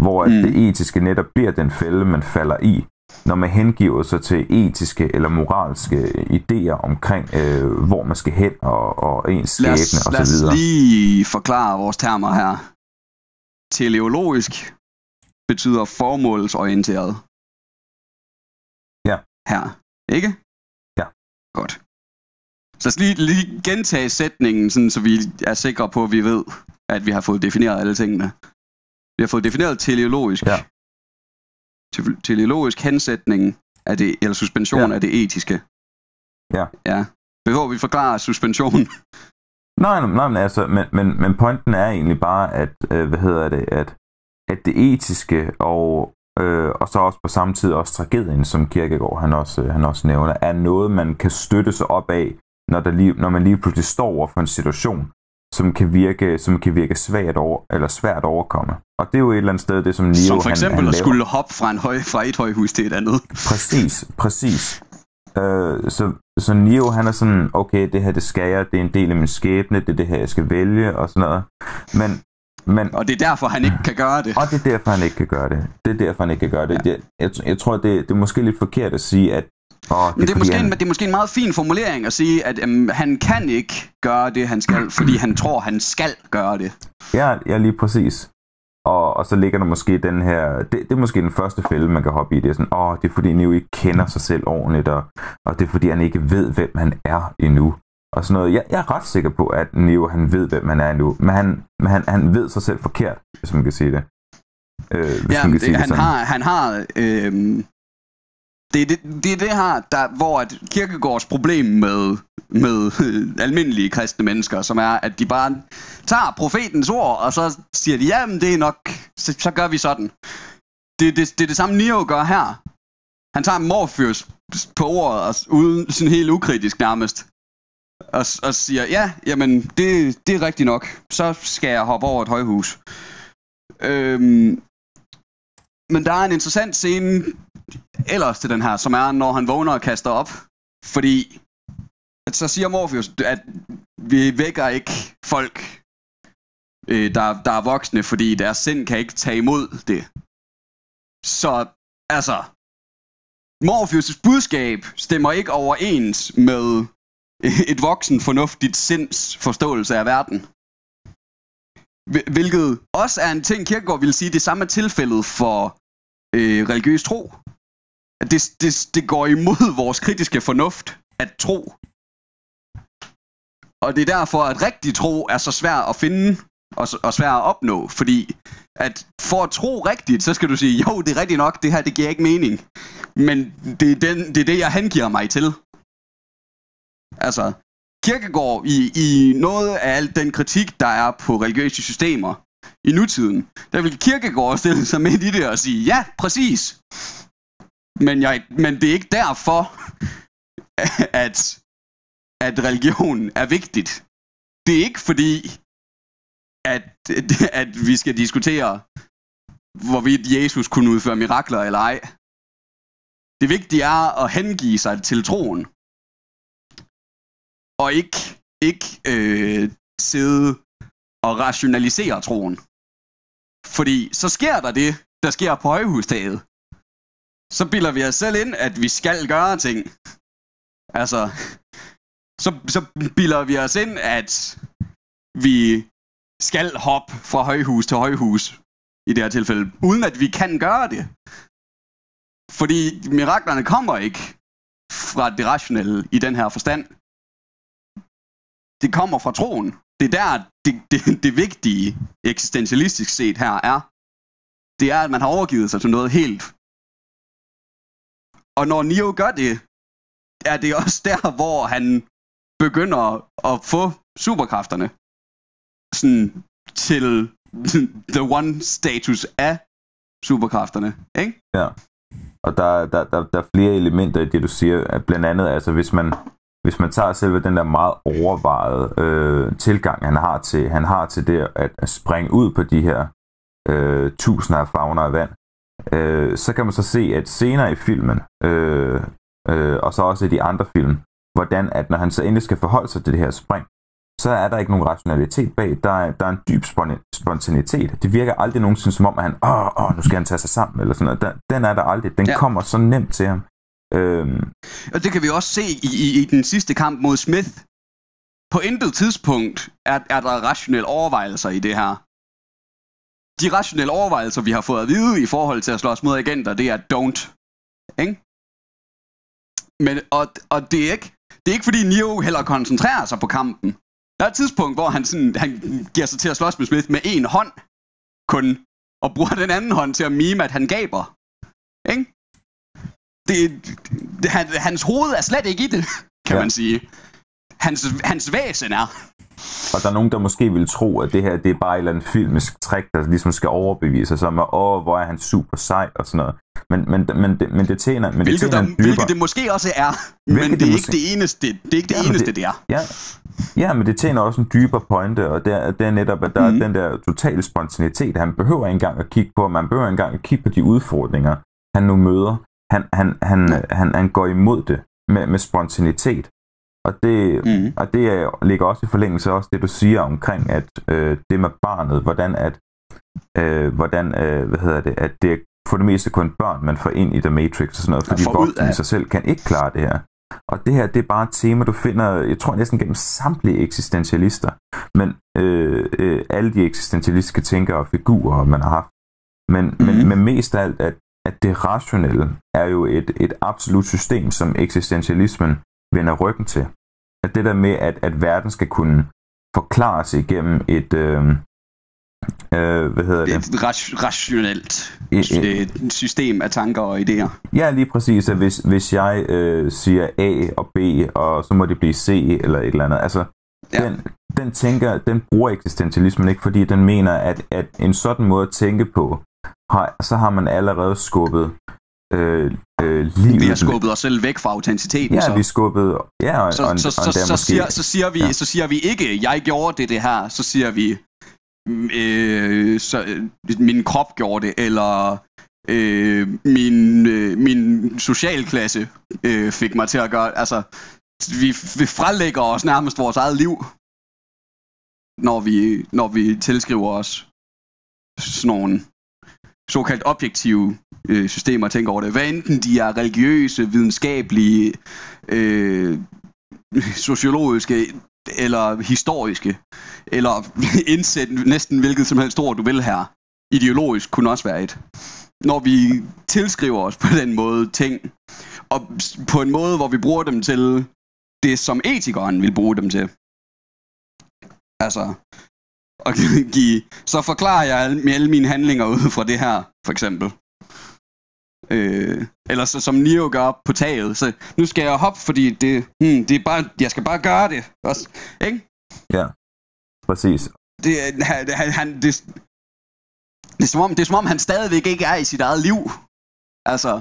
Hvor. Mm. det etiske netop bliver den fælde, man falder i, når man hengiver sig til etiske eller moralske idéer omkring, øh, hvor man skal hen og, og ens skæbne os, og lad os lige forklare vores termer her. Teleologisk betyder formålsorienteret. Ja. Her. Ikke? Ja. Godt. Så lad os lige, lige gentage sætningen, sådan, så vi er sikre på, at vi ved, at vi har fået defineret alle tingene. Vi har fået defineret teleologisk. Ja. Te- teleologisk hensætning af det, eller suspension Ja. af det etiske. Ja. Ja. Behøver vi forklare suspension? Nej, nej, nej men, altså, men, men, men pointen er egentlig bare, at, øh, hvad hedder det, at, at det etiske og, øh, og så også på samme tid også tragedien, som Kierkegaard han også, øh, han også nævner, er noget, man kan støtte sig op af, når, der lige, når man lige pludselig står over for en situation, som kan virke, som kan virke svært, over, eller svært at overkomme. Og det er jo et eller andet sted, det som Neo Som for han, eksempel han at laver. skulle hoppe fra, en høj, fra et højhus til et andet. Præcis, præcis. Øh, så, så Neo, han er sådan, okay, det her, det skal jeg, det er en del af min skæbne, det er det her, jeg skal vælge, og sådan noget. Men, men, Og det er derfor, han ikke kan gøre det. og det er derfor, han ikke kan gøre det. Det er derfor, han ikke kan gøre det. Ja. Jeg, jeg, jeg tror, det, det er måske lidt forkert at sige, at åh, Men det er, måske han, en, det er måske en meget fin formulering at sige, at øhm, han kan ikke gøre det, han skal, fordi han tror, han skal gøre det. Ja, ja, lige præcis. Og, og så ligger der måske den her, det, det er måske den første fælde, man kan hoppe i. Det er sådan, åh, det er fordi Neo ikke kender sig selv ordentligt, og, og det er fordi han ikke ved, hvem han er endnu. Og sådan noget. Jeg, jeg er ret sikker på, at Neo han ved, hvem han er endnu, men han, men han, han ved sig selv forkert, hvis man kan sige det. Øh, hvis ja, man kan det, sige han, sådan. har, han har... Øh, det, er det, det er det her, der, hvor at Kirkegårds problem med, med øh, almindelige kristne mennesker, som er, at de bare tager profetens ord, og så siger de, jamen det er nok, så, så gør vi sådan. Det, det, det er det samme Neo gør her. Han tager Morpheus på ordet, og, uden sådan helt ukritisk nærmest, og, og siger, ja, jamen det, det er rigtigt nok, så skal jeg hoppe over et højhus. Øhm, men der er en interessant scene ellers til den her, som er, når han vågner og kaster op. Fordi, så siger Morpheus, at vi vækker ikke folk, øh, der, der er voksne, fordi deres sind kan ikke tage imod det. Så, altså, Morpheus' budskab stemmer ikke overens med et voksen, fornuftigt sinds forståelse af verden. Hvilket også er en ting, Kirkegaard vil sige, det samme er tilfældet for øh, religiøs tro. Det, det, det går imod vores kritiske fornuft at tro. Og det er derfor, at rigtig tro er så svær at finde og, og svær at opnå. Fordi at for at tro rigtigt, så skal du sige, jo, det er rigtigt nok, det her, det giver ikke mening. Men det er, den, det, er det, jeg hengiver mig til. Altså, Kirkegård i, i noget af al den kritik, der er på religiøse systemer i nutiden, der vil Kirkegård stille sig midt i det og sige, ja, præcis. Men, jeg, men det er ikke derfor, at, at religion er vigtigt. Det er ikke fordi, at, at vi skal diskutere, hvorvidt Jesus kunne udføre mirakler eller ej. Det vigtige er at hengive sig til troen. Og ikke, ikke øh, sidde og rationalisere troen. Fordi så sker der det, der sker på højhustaget. Så bilder vi os selv ind, at vi skal gøre ting. Altså, så, så bilder vi os ind, at vi skal hoppe fra højhus til højhus i det her tilfælde, uden at vi kan gøre det. Fordi miraklerne kommer ikke fra det rationelle i den her forstand. Det kommer fra troen. Det er der, det, det, det vigtige eksistentialistisk set her er. Det er, at man har overgivet sig til noget helt. Og når Neo gør det, er det også der, hvor han begynder at få superkræfterne sådan til the one status af superkræfterne, ikke? Ja. Og der, der, der, der er flere elementer i det, du siger. At blandt andet, altså hvis man, hvis man tager selve den der meget overvejede øh, tilgang, han har til, han har til det at, springe ud på de her øh, tusinder af fagner af vand, øh, så kan man så se, at senere i filmen, øh, øh, og så også i de andre film, hvordan at når han så endelig skal forholde sig til det her spring, så er der ikke nogen rationalitet bag. Der er, der er en dyb spon- spontanitet. Det virker aldrig nogensinde som om, at han, åh, åh, nu skal han tage sig sammen, eller sådan noget. Den, den er der aldrig. Den ja. kommer så nemt til ham. Øhm, Og det kan vi også se i, i, i den sidste kamp mod Smith. På intet tidspunkt er, er der rationelle overvejelser i det her. De rationelle overvejelser, vi har fået at vide i forhold til at slås mod agenter, det er don't. Ikke? Men, og, og det, er ikke, det er ikke fordi Neo heller koncentrerer sig på kampen. Der er et tidspunkt, hvor han, sådan, han giver sig til at slås med Smith med en hånd kun, og bruger den anden hånd til at mime, at han gaber. Ikke? Det, det, han, hans hoved er slet ikke i det, kan ja. man sige. Hans, hans væsen er. og der er nogen, der måske vil tro, at det her det er bare et eller andet filmisk trick, der ligesom skal overbevise sig om, at åh, hvor er han super sej og sådan noget. Men, men, men, det, men det tjener, men det Hvilket, tjener der, hvilket det måske også er, men Hvilket det er det ikke måske- det eneste, det er ikke det Ja, eneste, det- det er. Ja, ja, men det tjener også en dybere pointe, og det er, det er netop, at der Mhm. mm. er den der totale spontanitet. Han behøver ikke engang at kigge på, man behøver ikke engang at kigge på de udfordringer, han nu møder. Han, han, han, han, han går imod det med, med spontanitet. Og det, Mhm. mm. og det er, ligger også i forlængelse af også det, du siger omkring, at øh, det med barnet, hvordan at, øh, hvordan, øh, hvad hedder det, at det er for det meste kun børn, man får ind i The Matrix og sådan noget, fordi voksne af- i sig selv kan ikke klare det her. Og det her, det er bare et tema, du finder, jeg tror næsten gennem samtlige eksistentialister, men øh, øh, alle de eksistentialistiske tænkere og figurer, man har haft. Men, mm. men, men mest af alt, at, at det rationelle er jo et, et absolut system, som eksistentialismen vender ryggen til. At det der med, at, at verden skal kunne forklares igennem et, øh, øh, hvad hedder det? Et rationelt et, system af tanker og idéer. Ja, lige præcis. At hvis, hvis jeg øh, siger A og B, og så må det blive C eller et eller andet. Altså, ja. den, den tænker, den bruger eksistentialismen ikke, fordi den mener, at, at en sådan måde at tænke på, har, så har man allerede skubbet øh, øh, livet. Vi har skubbet os selv væk fra autenticiteten. Ja, så. vi skubbet... Ja, og, så, og, så, så, så, måske, siger, så, siger vi, ja. så siger vi ikke, jeg gjorde det, det her. Så siger vi, øh, så, øh, min krop gjorde det, eller øh, min, øh, min socialklasse øh, fik mig til at gøre... Altså, vi, vi frelægger os nærmest vores eget liv, når vi, når vi tilskriver os sådan nogle såkaldt objektive øh, systemer og tænker over det. Hvad enten de er religiøse, videnskabelige, øh, sociologiske eller historiske, eller indsæt næsten hvilket som helst ord du vil her. Ideologisk kunne også være et. Når vi tilskriver os på den måde ting, og på en måde, hvor vi bruger dem til det, som etikeren vil bruge dem til. Altså, og give, så forklarer jeg alle, alle mine handlinger ud fra det her, for eksempel. Øh, eller så, som Neo gør på taget. Så nu skal jeg hoppe, fordi det, hmm, det er bare, jeg skal bare gøre det. Også, ikke? Ja, præcis. Det, han, han, det, det, er som om, det er som om, han stadigvæk ikke er i sit eget liv. Altså,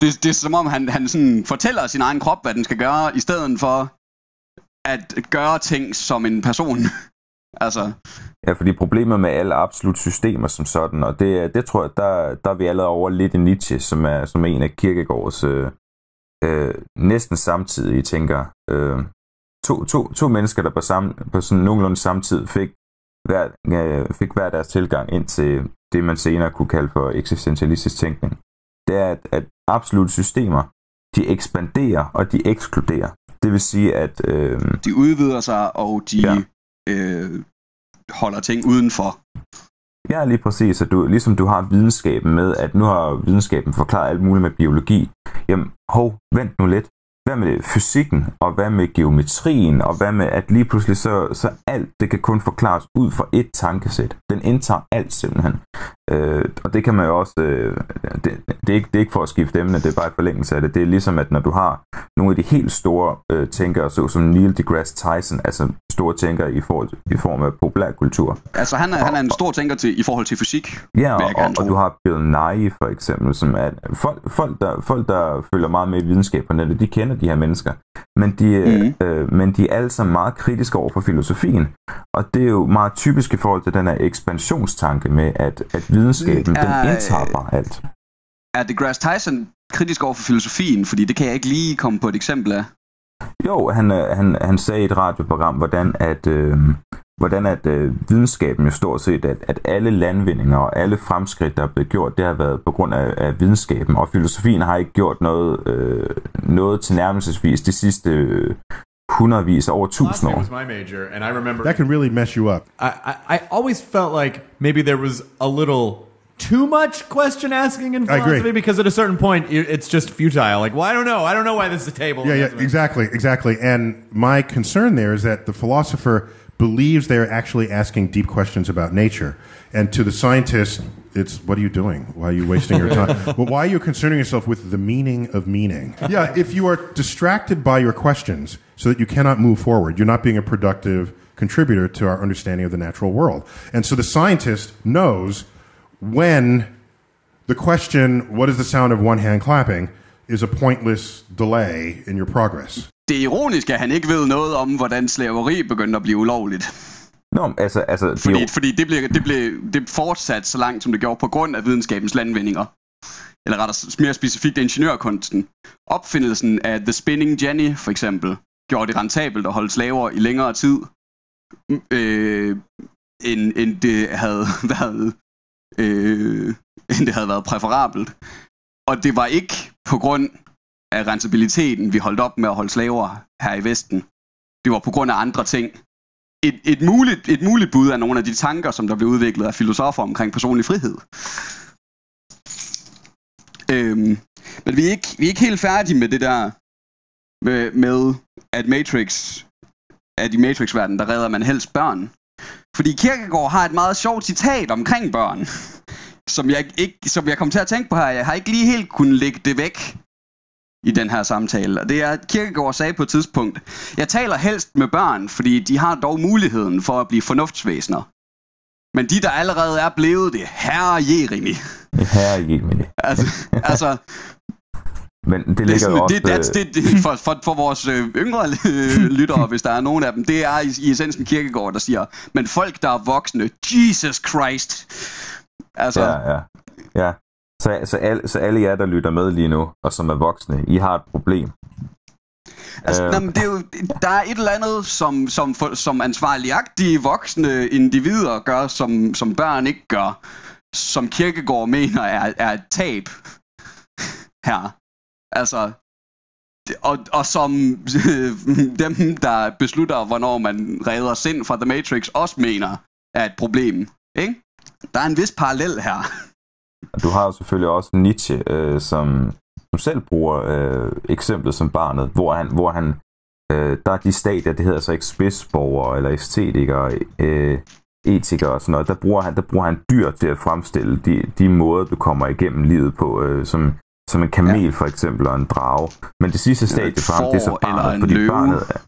det, det er som om, han, han sådan fortæller sin egen krop, hvad den skal gøre, i stedet for at gøre ting som en person. Altså. Ja, fordi problemet med alle absolut systemer som sådan, og det, det tror jeg, der, der er vi allerede over lidt i Nietzsche, som er, som er en af Kierkegaards øh, øh, næsten samtidige tænker. Øh, to, to, to mennesker, der på, samme, på sådan nogenlunde samtid fik hver, øh, fik hver deres tilgang ind til det, man senere kunne kalde for eksistentialistisk tænkning. Det er, at, at absolute systemer, de ekspanderer og de ekskluderer. Det vil sige, at... Øh, de udvider sig, og de ja øh, holder ting udenfor. Ja, lige præcis. At du, ligesom du har videnskaben med, at nu har videnskaben forklaret alt muligt med biologi. Jamen, hov, vent nu lidt hvad med fysikken, og hvad med geometrien, og hvad med, at lige pludselig så, så alt, det kan kun forklares ud fra et tankesæt. Den indtager alt simpelthen. Øh, og det kan man jo også, øh, det, det, er ikke, det er ikke for at skifte emne, det er bare i forlængelse af det. Det er ligesom, at når du har nogle af de helt store øh, tænkere, så som Neil deGrasse Tyson, altså store tænkere i, for, i form af populærkultur. Altså han er, og, han er en stor tænker til, i forhold til fysik. Ja, og, og, og du har Bill Nye for eksempel, som er folk, folk, der, folk, der følger meget med i videnskab på nettet, de kender de her mennesker. Men de, mm. øh, men de er alle sammen meget kritiske over for filosofien. Og det er jo meget typisk i forhold til den her ekspansionstanke med, at, at videnskaben, mm, er, den indtager bare alt. Er DeGrasse Tyson kritisk over for filosofien? Fordi det kan jeg ikke lige komme på et eksempel af. Jo, han, øh, han, han sagde i et radioprogram, hvordan at, øh, hvordan at øh, videnskaben jo stort set, at, at alle landvindinger og alle fremskridt, der er blevet gjort, det har været på grund af, af videnskaben, og filosofien har ikke gjort noget, øh, noget til nærmelsesvis de sidste øh, hundredvis over tusind år. was my major, and I remember That can really mess you up. I, I, I always felt like maybe there was a little too much question asking in I agree. philosophy because at a certain point it- it's just futile. Like, well, I don't know. I don't know why this is a table. Yeah, yeah, exactly, exactly. And my concern there is that the philosopher believes they're actually asking deep questions about nature. And to the scientist, it's what are you doing? Why are you wasting your time? well, why are you concerning yourself with the meaning of meaning? Yeah, if you are distracted by your questions so that you cannot move forward, you're not being a productive contributor to our understanding of the natural world. And so the scientist knows when the question, what is the sound of one hand clapping, is a pointless delay in your progress. Det er ironisk, at han ikke ved noget om, hvordan slaveri begyndte at blive ulovligt. Nå, altså, altså, det Fordi, jo- fordi det, blev, det, blev, det fortsat så langt, som det gjorde, på grund af videnskabens landvindinger. Eller rettere mere specifikt ingeniørkunsten. Opfindelsen af The Spinning Jenny, for eksempel, gjorde det rentabelt at holde slaver i længere tid, øh, end, end det havde været øh, end det havde været præferabelt. Og det var ikke på grund af rentabiliteten, vi holdt op med at holde slaver her i Vesten. Det var på grund af andre ting. Et, et, muligt, et muligt bud er nogle af de tanker, som der blev udviklet af filosofer omkring personlig frihed. Øhm, men vi er, ikke, vi er ikke helt færdige med det der med, med at Matrix, at i Matrix-verdenen, der redder man helst børn. Fordi Kirkegaard har et meget sjovt citat omkring børn, som jeg, ikke, som jeg kom til at tænke på her. Jeg har ikke lige helt kunnet lægge det væk i den her samtale. Og det er, at Kierkegaard sagde på et tidspunkt, jeg taler helst med børn, fordi de har dog muligheden for at blive fornuftsvæsener. Men de, der allerede er blevet det, herre Jeremy. Herre Jeremy. Altså, altså Men det det, ligger er jo sådan, også... det, det, det, det, for, for, for vores øh, yngre øh, lyttere, hvis der er nogen af dem, det er i, i essensen Kierkegaard, der siger, men folk, der er voksne, Jesus Christ. Altså, Ja, ja. ja. Så, så, alle, så alle jer, der lytter med lige nu, og som er voksne, I har et problem. Altså, Øh. jamen, det er jo, der er et eller andet, som, som, som ansvarligagtige voksne individer gør, som, som børn ikke gør, som Kierkegaard mener er, er et tab her. Altså, og, og som dem, der beslutter, hvornår man redder sind fra The Matrix, også mener er et problem. Ikke? Der er en vis parallel her. Og Du har jo selvfølgelig også Nietzsche, øh, som, som selv bruger øh, eksemplet som barnet, hvor han, hvor han øh, der er de stadier, det hedder så ikke spidsborgere eller æstetikere, øh, etikere og sådan noget, der bruger han, der bruger han dyr til at fremstille de, de måder, du kommer igennem livet på, øh, som, som en kamel ja. for eksempel, og en drage. Men det sidste stadie for ham, det er så barnet, fordi løve. barnet er,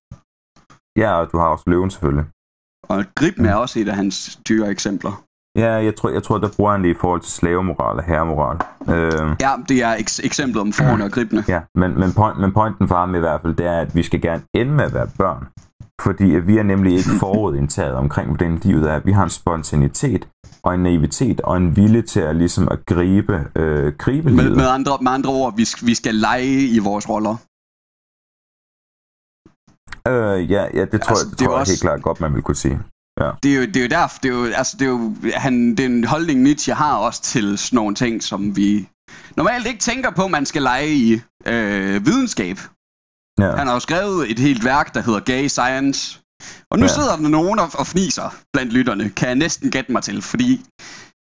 Ja, og du har også løven selvfølgelig. Og Gribben er også et af hans dyre eksempler. Ja, jeg tror, jeg tror der bruger han det i forhold til slavemoral og herremoral. Øh, Ja, det er eks- eksemplet om forerne og gribene. Ja, men, men, point, men pointen for ham i hvert fald, det er, at vi skal gerne ende med at være børn. Fordi vi er nemlig ikke forudindtaget omkring, hvordan livet er. Vi har en spontanitet og en naivitet og en vilje til at, ligesom at gribe, øh, gribe Med, livet. med, andre, med andre ord, vi, vi skal lege i vores roller. Øh, ja, ja, det tror, Altså, jeg, det det tror jeg også- helt klart godt, man vil kunne sige. Ja. Det er jo, det er jo derfor, det er jo, altså det er jo, han, det er en holdning Nietzsche har også til sådan nogle ting, som vi normalt ikke tænker på, man skal lege i øh, videnskab. Ja. Han har jo skrevet et helt værk, der hedder Gay Science. Og nu Ja. sidder der nogen og, og fniser blandt lytterne, kan jeg næsten gætte mig til, fordi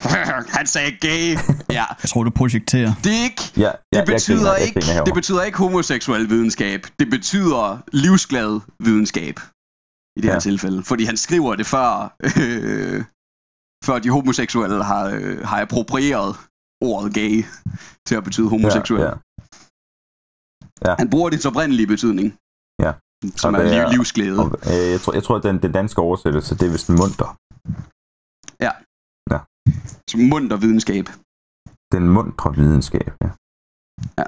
han sagde gay. Ja, Jeg tror, du projekterer. det er ikke, Ja, ja, det betyder griner, ikke, det betyder ikke homoseksuel videnskab. Det betyder livsglad videnskab i det ja. Ja. her tilfælde. Fordi han skriver det før, øh, før de homoseksuelle har, øh, har approprieret ordet gay til at betyde homoseksuel. Ja, ja. Han bruger det oprindelige betydning, Ja. som Og er liv, livsglæde. Og, øh, jeg tror, jeg tror at den, den danske oversættelse, det er vist munter. Ja. Ja. Som munter videnskab. Den mundre videnskab, ja.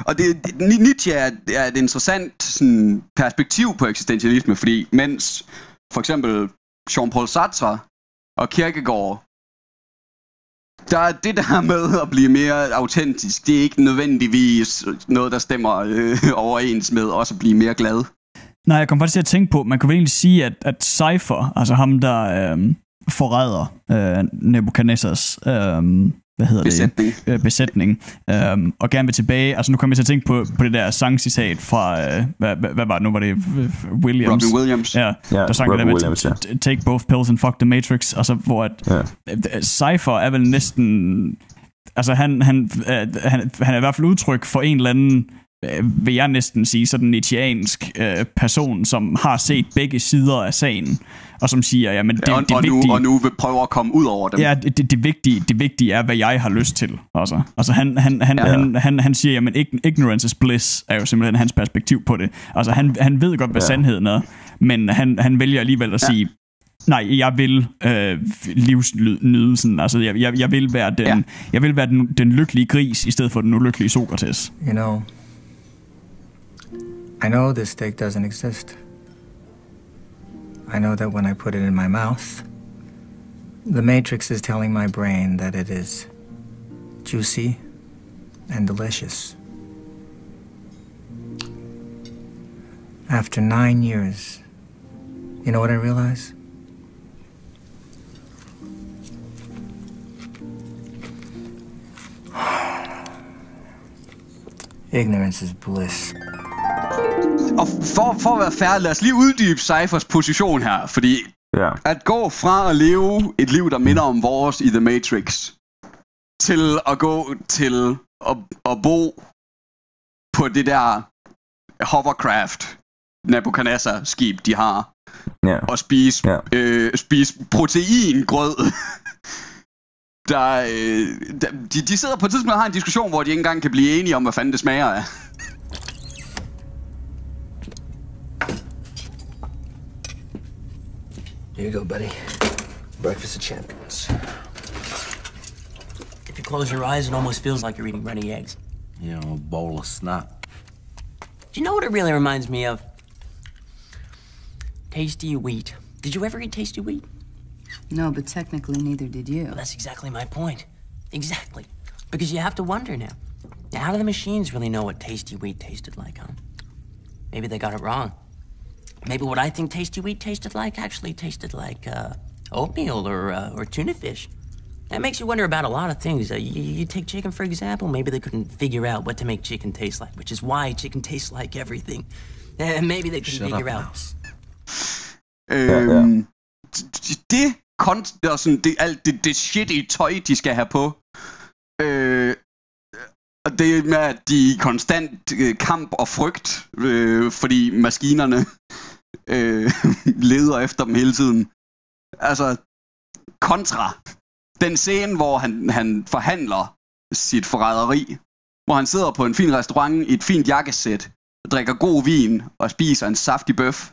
Og det, det, Nietzsche er, er et interessant sådan, perspektiv på eksistentialisme, fordi mens for eksempel Jean-Paul Sartre og Kierkegaard, der er det der med at blive mere autentisk, det er ikke nødvendigvis noget, der stemmer øh, overens med også at blive mere glad. Nej, jeg kom faktisk til at tænke på, man kunne vel egentlig sige, at, at Cypher, altså ham, der øh, forræder øh, Nebuchadnezzars øh, hvad hedder Besætning. det? Øh, besætning. Øh, og gerne vil tilbage. Altså nu kommer jeg til at tænke på, på det der sangcitat fra, øh, hvad, hvad, hvad var det nu? Var det øh, Williams? Robin Williams. Ja, Ja, der sang Robin det der med, Williams, ja. take both pills and fuck the matrix. Altså hvor at, Ja. øh, Cypher er vel næsten... Altså han, han, øh, han, han er i hvert fald udtryk for en eller anden øh, vil jeg næsten sige, sådan en Nietzscheansk øh, person, som har set begge sider af sagen, og som siger, jamen det, Ja, og, det og, nu, vigtige... og nu vil prøve at komme ud over dem. Ja, det, det, det, vigtige, det vigtige er, hvad jeg har lyst til. Altså, altså han, han, han, Ja. ja. han, han, han siger, jamen ig- ignorance is bliss, er jo simpelthen hans perspektiv på det. Altså han, han ved godt, hvad Ja. sandheden er, men han, han vælger alligevel at Ja. sige, nej, jeg vil øh, livsnydelsen. Altså, jeg, jeg, jeg vil være, den, ja. jeg vil være den, den lykkelige gris, i stedet for den ulykkelige Sokrates. You know, I know this steak doesn't exist. I know that when I put it in my mouth, the Matrix is telling my brain that it is juicy and delicious. After nine years, you know what I realize? Ignorance is bliss. Og for, for at være færdig, lad os lige uddybe Cyphers position her, fordi Ja. at gå fra at leve et liv, der minder om vores i The Matrix, til at gå til at, at bo på det der hovercraft Nebuchadnezzar skib, de har, Ja. og spise, Ja. øh, spise proteingrød. der, øh, der, de, de sidder på et tidspunkt og har en diskussion, hvor de ikke engang kan blive enige om, hvad fanden det smager af. Here you go, buddy. Breakfast of champions. If you close your eyes, it almost feels like you're eating runny eggs. You know, a bowl of snot. Do you know what it really reminds me of? Tasty wheat. Did you ever eat tasty wheat? No, but technically neither did you. Well, that's exactly my point. Exactly. Because you have to wonder now. Now, how do the machines really know what tasty wheat tasted like, huh? Maybe they got it wrong. Maybe what I think tasty wheat tasted like actually tasted like uh, oatmeal or uh, or tuna fish. That makes you wonder about a lot of things. Uh, you, you take chicken, for example. Maybe they couldn't figure out what to make chicken taste like, which is why chicken tastes like everything. And maybe they couldn't Shut figure out. Øhm, det, kont- det, er sådan, det, alt det, det shitty tøj, de skal have på. Øh, og det med, at de er i konstant øh, kamp og frygt, øh, fordi maskinerne øh, leder efter dem hele tiden. Altså, kontra den scene, hvor han, han forhandler sit forræderi, hvor han sidder på en fin restaurant i et fint jakkesæt, drikker god vin og spiser en saftig bøf.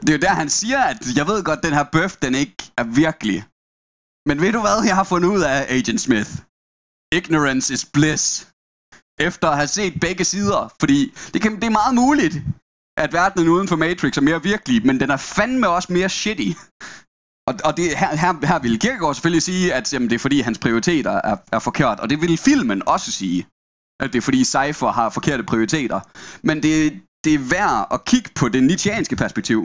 Det er jo der, han siger, at jeg ved godt, den her bøf, den ikke er virkelig. Men ved du hvad, jeg har fundet ud af, Agent Smith? Ignorance is bliss. Efter at have set begge sider. Fordi det, kan, det er meget muligt, at verdenen uden for Matrix er mere virkelig, men den er fandme også mere shitty. Og, og det, her, her, her vil Kierkegaard selvfølgelig sige, at jamen, det er fordi, hans prioriteter er, er forkert. Og det vil filmen også sige, at det er fordi Cypher har forkerte prioriteter. Men det, det er værd at kigge på det nietzscheanske perspektiv.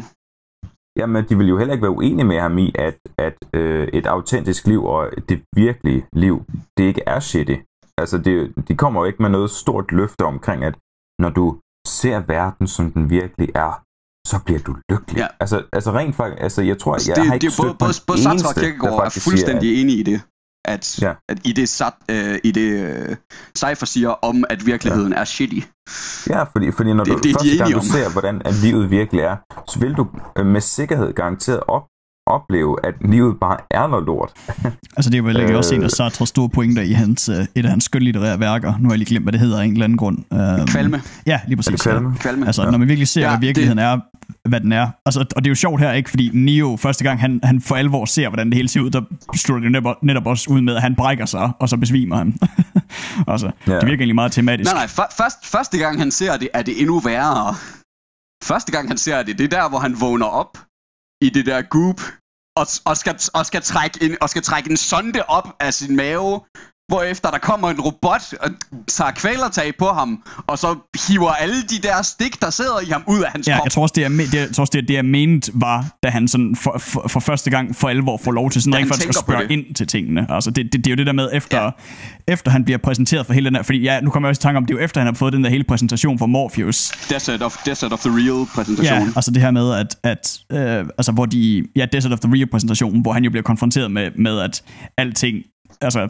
Jamen, de vil jo heller ikke være uenige med ham i, at, at øh, et autentisk liv og det virkelige liv, det ikke er shitty. Altså, det, de kommer jo ikke med noget stort løfte omkring, at når du ser verden, som den virkelig er, så bliver du lykkelig. Ja. Altså, altså rent faktisk, altså jeg tror, Altså, jeg det, har ikke det både, både, både Sartre og Kierkegaard er fuldstændig siger, enige i det. At, Ja. at i det, sat, øh, i det øh, Cypher siger om, at virkeligheden ja. er shitty. at, ja, fordi, fordi når Det- du det de første gang du om. ser, hvordan at livet virkelig er, så vil du øh, med sikkerhed garanteret op, opleve, at livet bare er noget lort. Altså det er vel ikke også en af Øh. Sartres store pointer i hans, øh, et af hans skønlitterære værker. Nu har jeg lige glemt, hvad det hedder af en eller anden grund. Øhm, Kvalme. Ja, lige præcis. Det kvalme? Ja. Kvalme. Altså, når man virkelig ser, Ja, ja, hvad virkeligheden er, hvad den er. Altså, og det er jo sjovt her, ikke? Fordi Neo, første gang han, han for alvor ser, hvordan det hele ser ud, der slutter det jo netop, netop også ud med, at han brækker sig, og så besvimer han. altså, Ja. det virker egentlig meget tematisk. Nej, nej, først, første gang han ser det, er det endnu værre. Første gang han ser det, det er der, hvor han vågner op i det der goop, og, og, skal, og, skal, trække en, og skal trække en sonde op af sin mave, hvorefter der kommer en robot og tager kvælertag på ham, og så hiver alle de der stik, der sidder i ham, ud af hans Ja, krop. jeg tror også, det er, me- det, jeg tror også, det, er, det er ment var, da han sådan for, for, for første gang for alvor får lov til sådan Da rent faktisk at spørge ind til tingene. Altså, det, det, det, er jo det der med, efter, ja. efter han bliver præsenteret for hele den her, fordi ja, nu kommer jeg også i tanke om, det er jo efter, han har fået den der hele præsentation for Morpheus. Desert of, Desert of the Real præsentation. Ja, altså det her med, at, at øh, altså hvor de, ja, Desert of the Real præsentationen, hvor han jo bliver konfronteret med, med at alting, altså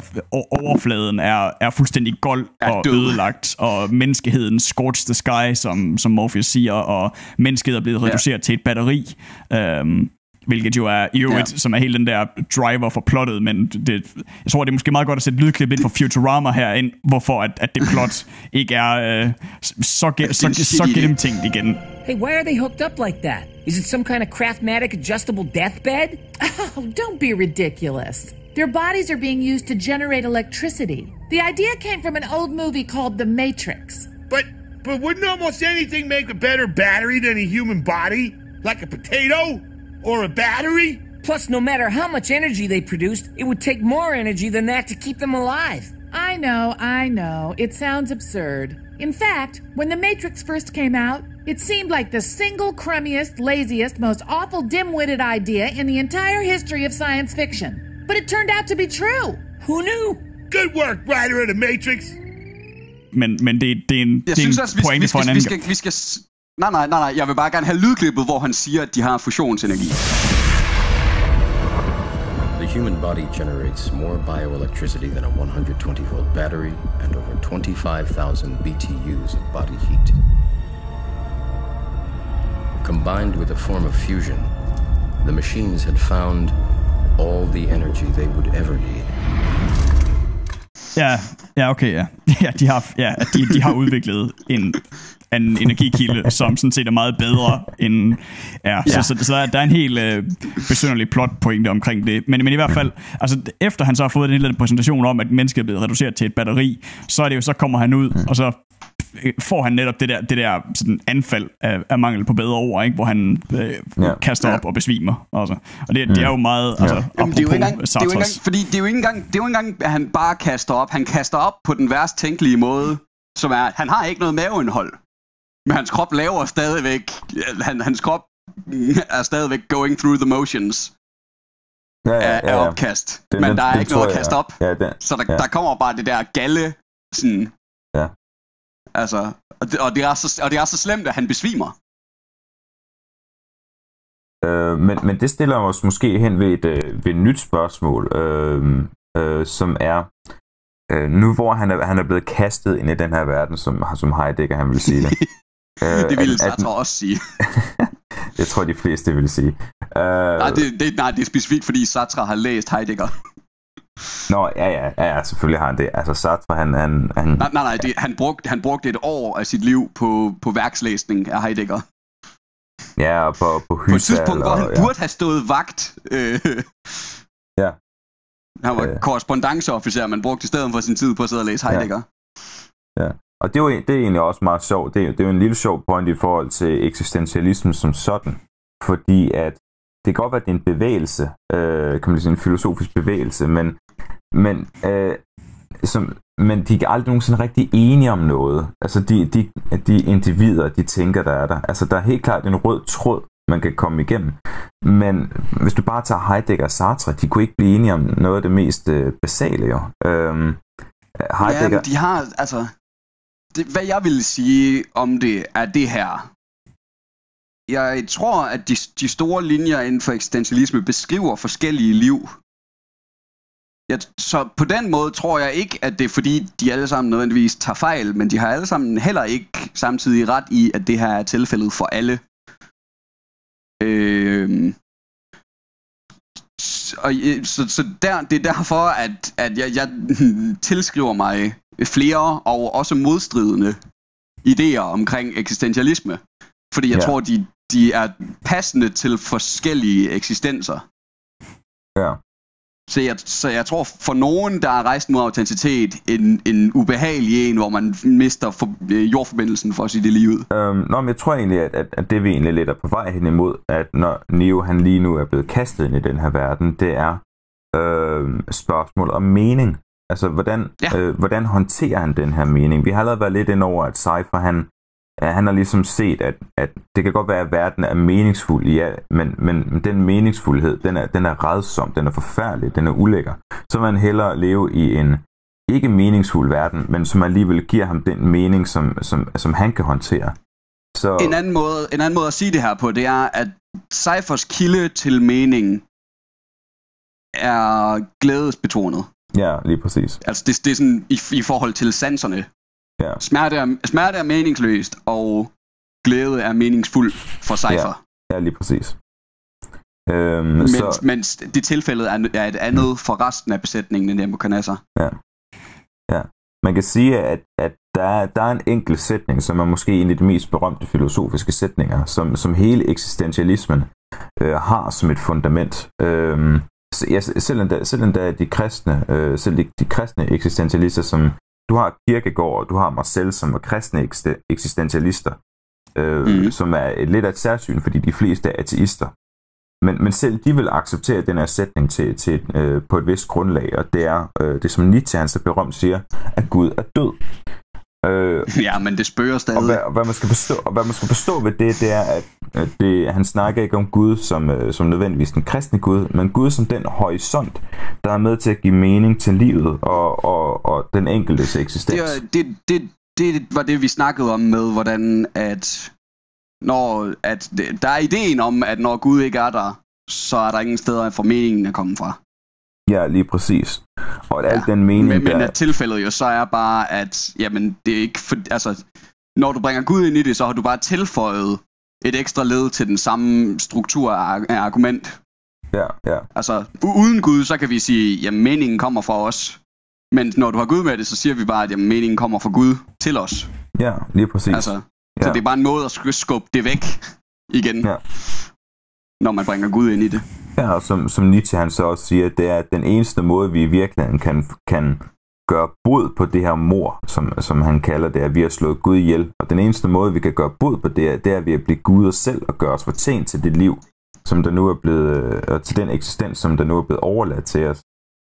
overfladen er, er fuldstændig gold Er og død. ødelagt, og menneskeheden scorched the sky, som, som Morpheus siger, og menneskeheden er blevet Ja. reduceret til et batteri. Øhm, hvilket jo er i øvrigt, Ja. som er hele den der driver for plottet, men det, jeg tror, det er måske meget godt at sætte lydklip ind fra Futurama her ind, hvorfor at, at det plot ikke er øh, så, er så, så, så gennemtænkt igen. Hey, why are they hooked up like that? Is it some kind of craftmatic adjustable deathbed? Oh, don't be ridiculous. Their bodies are being used to generate electricity. The idea came from an old movie called The Matrix. But but wouldn't almost anything make a better battery than a human body? Like a potato or a battery? Plus, no matter how much energy they produced, it would take more energy than that to keep them alive. I know, I know. It sounds absurd. In fact, when The Matrix first came out, it seemed like the single crummiest, laziest, most awful dim-witted idea in the entire history of science fiction. But it turned out to be true. Who knew? Good work, writer of the Matrix. men, men det, det er en, Jeg det er synes en også, vi, pointe vi, for en skal, vi, anden skal, vi skal... s- Nej, nej, nej, nej. Jeg vil bare gerne have lydklippet, hvor han siger, at de har fusionsenergi. The human body generates more bioelectricity than a 120 volt battery and over 25,000 BTUs of body heat. Combined with a form of fusion, the machines had found all the energy they would ever need. Ja, ja, okay, ja. ja de har, ja, de, de har udviklet en, en energikilde, som sådan set er meget bedre end... Ja, ja. Så, så, så der, der er en helt øh, besynderlig plotpointe omkring det. Men, men i hvert fald, altså efter han så har fået den lille præsentation om, at mennesket er blevet reduceret til et batteri, så er det jo, så kommer han ud, og så får han netop det der, det der sådan anfald af, af mangel på bedre ord, ikke? hvor han øh, Ja. ja. kaster op og besvimer. Altså. Og det, det er jo meget, altså, Jamen, det er jo ikke engang, det er jo ikke engang, fordi det er jo ikke engang, det er jo ikke engang, at han bare kaster op. Han kaster op på den værst tænkelige måde, som er, han har ikke noget maveindhold. Men hans krop laver stadigvæk, han, hans krop er stadigvæk going through the motions Ja, ja, af, ja, af ja. opkast. Den- Men der er den ikke noget at kaste ja. op. Ja, den- så der, ja. der kommer bare det der galle, sådan... Altså, og det, og, det er så, og det er så slemt, at han besvimer. Øh, men, men det stiller os måske hen ved et, øh, ved et nyt spørgsmål, øh, øh, som er, øh, nu hvor han er, han er blevet kastet ind i den her verden, som, som Heidegger han vil sige det. øh, det ville Sartre også sige. Jeg tror, de fleste vil sige. Øh, Nej, det, det, nej, det er specifikt, fordi Sartre har læst Heidegger. Nå, ja, ja, ja, ja, selvfølgelig har han det. Altså, Sartre, han... han, han Nej, nej, nej det, han, brugte, han brugte et år af sit liv på, på værkslæsning af Heidegger. ja, og på, på På et Hysal, tidspunkt, hvor han ja. burde have stået vagt. Øh, Ja. han var korrespondanceofficer, men brugte i stedet for sin tid på at sidde og læse Heidegger. Ja. Og det er, jo, det er egentlig også meget sjovt. Det er, det er jo en lille sjov point i forhold til eksistentialismen som sådan. Fordi at det kan godt være, at det er en bevægelse, øh, kan man sige, en filosofisk bevægelse, men, men, øh, som, men de er aldrig nogensinde rigtig enige om noget. Altså de, de, de individer, de tænker, der er der. Altså der er helt klart en rød tråd, man kan komme igennem. Men hvis du bare tager Heidegger og Sartre, de kunne ikke blive enige om noget af det mest øh, basale jo. Øhm, Heidegger, Ja, de har, altså... Det, hvad jeg ville sige om det, er det her. Jeg tror, at de, de store linjer inden for eksistentialisme beskriver forskellige liv. Jeg, så på den måde tror jeg ikke, at det er fordi, de alle sammen nødvendigvis tager fejl, men de har alle sammen heller ikke samtidig ret i, at det her er tilfældet for alle. Øh, og, så, så der, det er derfor, at, at jeg, jeg tilskriver mig flere og også modstridende idéer omkring eksistentialisme. Fordi jeg ja. tror, de, de er passende til forskellige eksistenser. Ja. Så jeg, så jeg tror, for nogen, der er rejst mod autenticitet, en, en ubehagelig en, hvor man mister for, øh, jordforbindelsen for sit i livet. Øhm, nå, men jeg tror egentlig, at, at, at det vi egentlig lidt er på vej hen imod, at når Neo han lige nu er blevet kastet ind i den her verden, det er øh, spørgsmål om mening. Altså, hvordan, ja. øh, hvordan håndterer han den her mening? Vi har allerede været lidt ind over, at Cypher, han, ja, han har ligesom set, at, at det kan godt være, at verden er meningsfuld, ja, men, men den meningsfuldhed, den er, den er redsom, den er forfærdelig, den er ulækker. Så vil han hellere leve i en ikke meningsfuld verden, men som alligevel giver ham den mening, som, som, som han kan håndtere. Så, En anden, måde, en anden måde at sige det her på, det er, at Cyphers kilde til mening er glædesbetonet. ja, lige præcis. Altså det, det er sådan i, i forhold til sanserne. Ja. Smerte, er, smerte er meningsløst, og glæde er meningsfuld for Cypher. Ja, lige præcis. Øhm, Mens, så, mens det tilfælde er, er et andet for resten af besætningen end Nebuchadnezzar. Ja. ja. Man kan sige, at, at der, er, der er en enkelt sætning, som er måske en af de mest berømte filosofiske sætninger, som, som hele eksistentialismen øh, har som et fundament. Så, ja, selv endda, selv endda de kristne, øh, selv de, de kristne eksistentialister, som du har Kierkegaard, og du har Marcel, som er kristne eksiste- eksistentialister, øh, mm. som er et, lidt af et særsyn, fordi de fleste er ateister. Men, men selv de vil acceptere den her sætning til, til, øh, på et vist grundlag, og det er øh, det, som Nietzsche han så berømt siger, at Gud er død. Øh, ja, men det spørger stadig. Og hvad, og, hvad man skal forstå, og hvad man skal forstå ved det, det er, at, det, han snakker ikke om Gud som, øh, som nødvendigvis den kristne Gud, men Gud som den horisont, der er med til at give mening til livet og, og, og den enkeltes eksistens. Det det, det, det var det, vi snakkede om med, hvordan at, når, at der er ideen om, at når Gud ikke er der, så er der ingen steder for meningen at komme fra. Ja, lige præcis. Og at ja. al den mening, Men, men der... at tilfældet jo så er bare, at jamen, det er ikke for, altså, når du bringer Gud ind i det, så har du bare tilføjet et ekstra led til den samme struktur af, argument. Ja, ja. Altså, u- uden Gud, så kan vi sige, jamen meningen kommer fra os. Men når du har Gud med det, så siger vi bare, at jamen, meningen kommer fra Gud til os. Ja, lige præcis. Altså, ja. Så det er bare en måde at sk- skubbe det væk igen, ja. når man bringer Gud ind i det. Og som, som Nietzsche han så også siger, det er, at den eneste måde, vi i virkeligheden kan, kan gøre bod på det her mor, som, som han kalder det, at vi har slået Gud ihjel. Og den eneste måde, vi kan gøre bod på det, det er, vi at blive Gud os selv og gøre os fortjent til det liv, som der nu er blevet, og til den eksistens, som der nu er blevet overladt til os.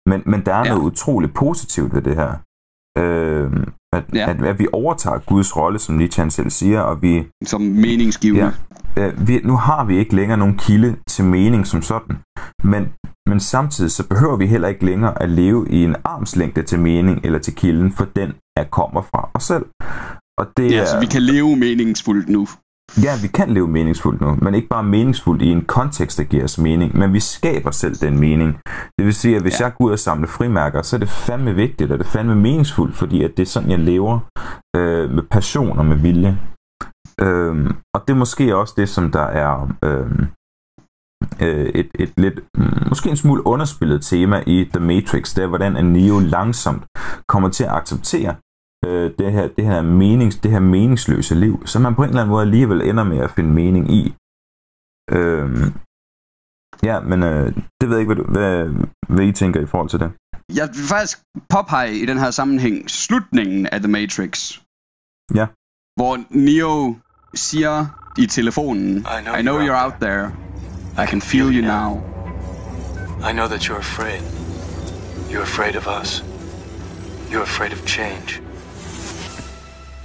Men, men der er ja. noget utroligt positivt ved det her. Øh, at, ja. at, at vi overtager Guds rolle, som Nietzsche han selv siger, og vi... Som meningsgivende. Ja, øh, vi, nu har vi ikke længere nogen kilde til mening som sådan, men, men samtidig så behøver vi heller ikke længere at leve i en armslængde til mening eller til kilden, for den er kommer fra os selv. Og det ja, er, så vi kan leve meningsfuldt nu. Ja, vi kan leve meningsfuldt nu, men ikke bare meningsfuldt i en kontekst, der giver os mening, men vi skaber selv den mening. Det vil sige, at hvis ja. jeg går ud og samler frimærker, så er det fandme vigtigt, og det er fandme meningsfuldt, fordi at det er sådan, jeg lever øh, med passion og med vilje. Øh, og det er måske også det, som der er øh, øh, et, et lidt, måske en smule underspillet tema i The Matrix, det er, hvordan Neo langsomt kommer til at acceptere øh, det, her, det, her menings, det her meningsløse liv, som man på en eller anden måde alligevel ender med at finde mening i. Øh, ja, men øh, det ved jeg ikke, hvad, du, hvad, hvad I tænker i forhold til det. Jeg vil faktisk påpege i den her sammenhæng slutningen af The Matrix. Ja. Hvor Neo siger i telefonen, I know, I know you're, you're out there. I can feel you now. I know that you're afraid. You're afraid of us. You're afraid of change.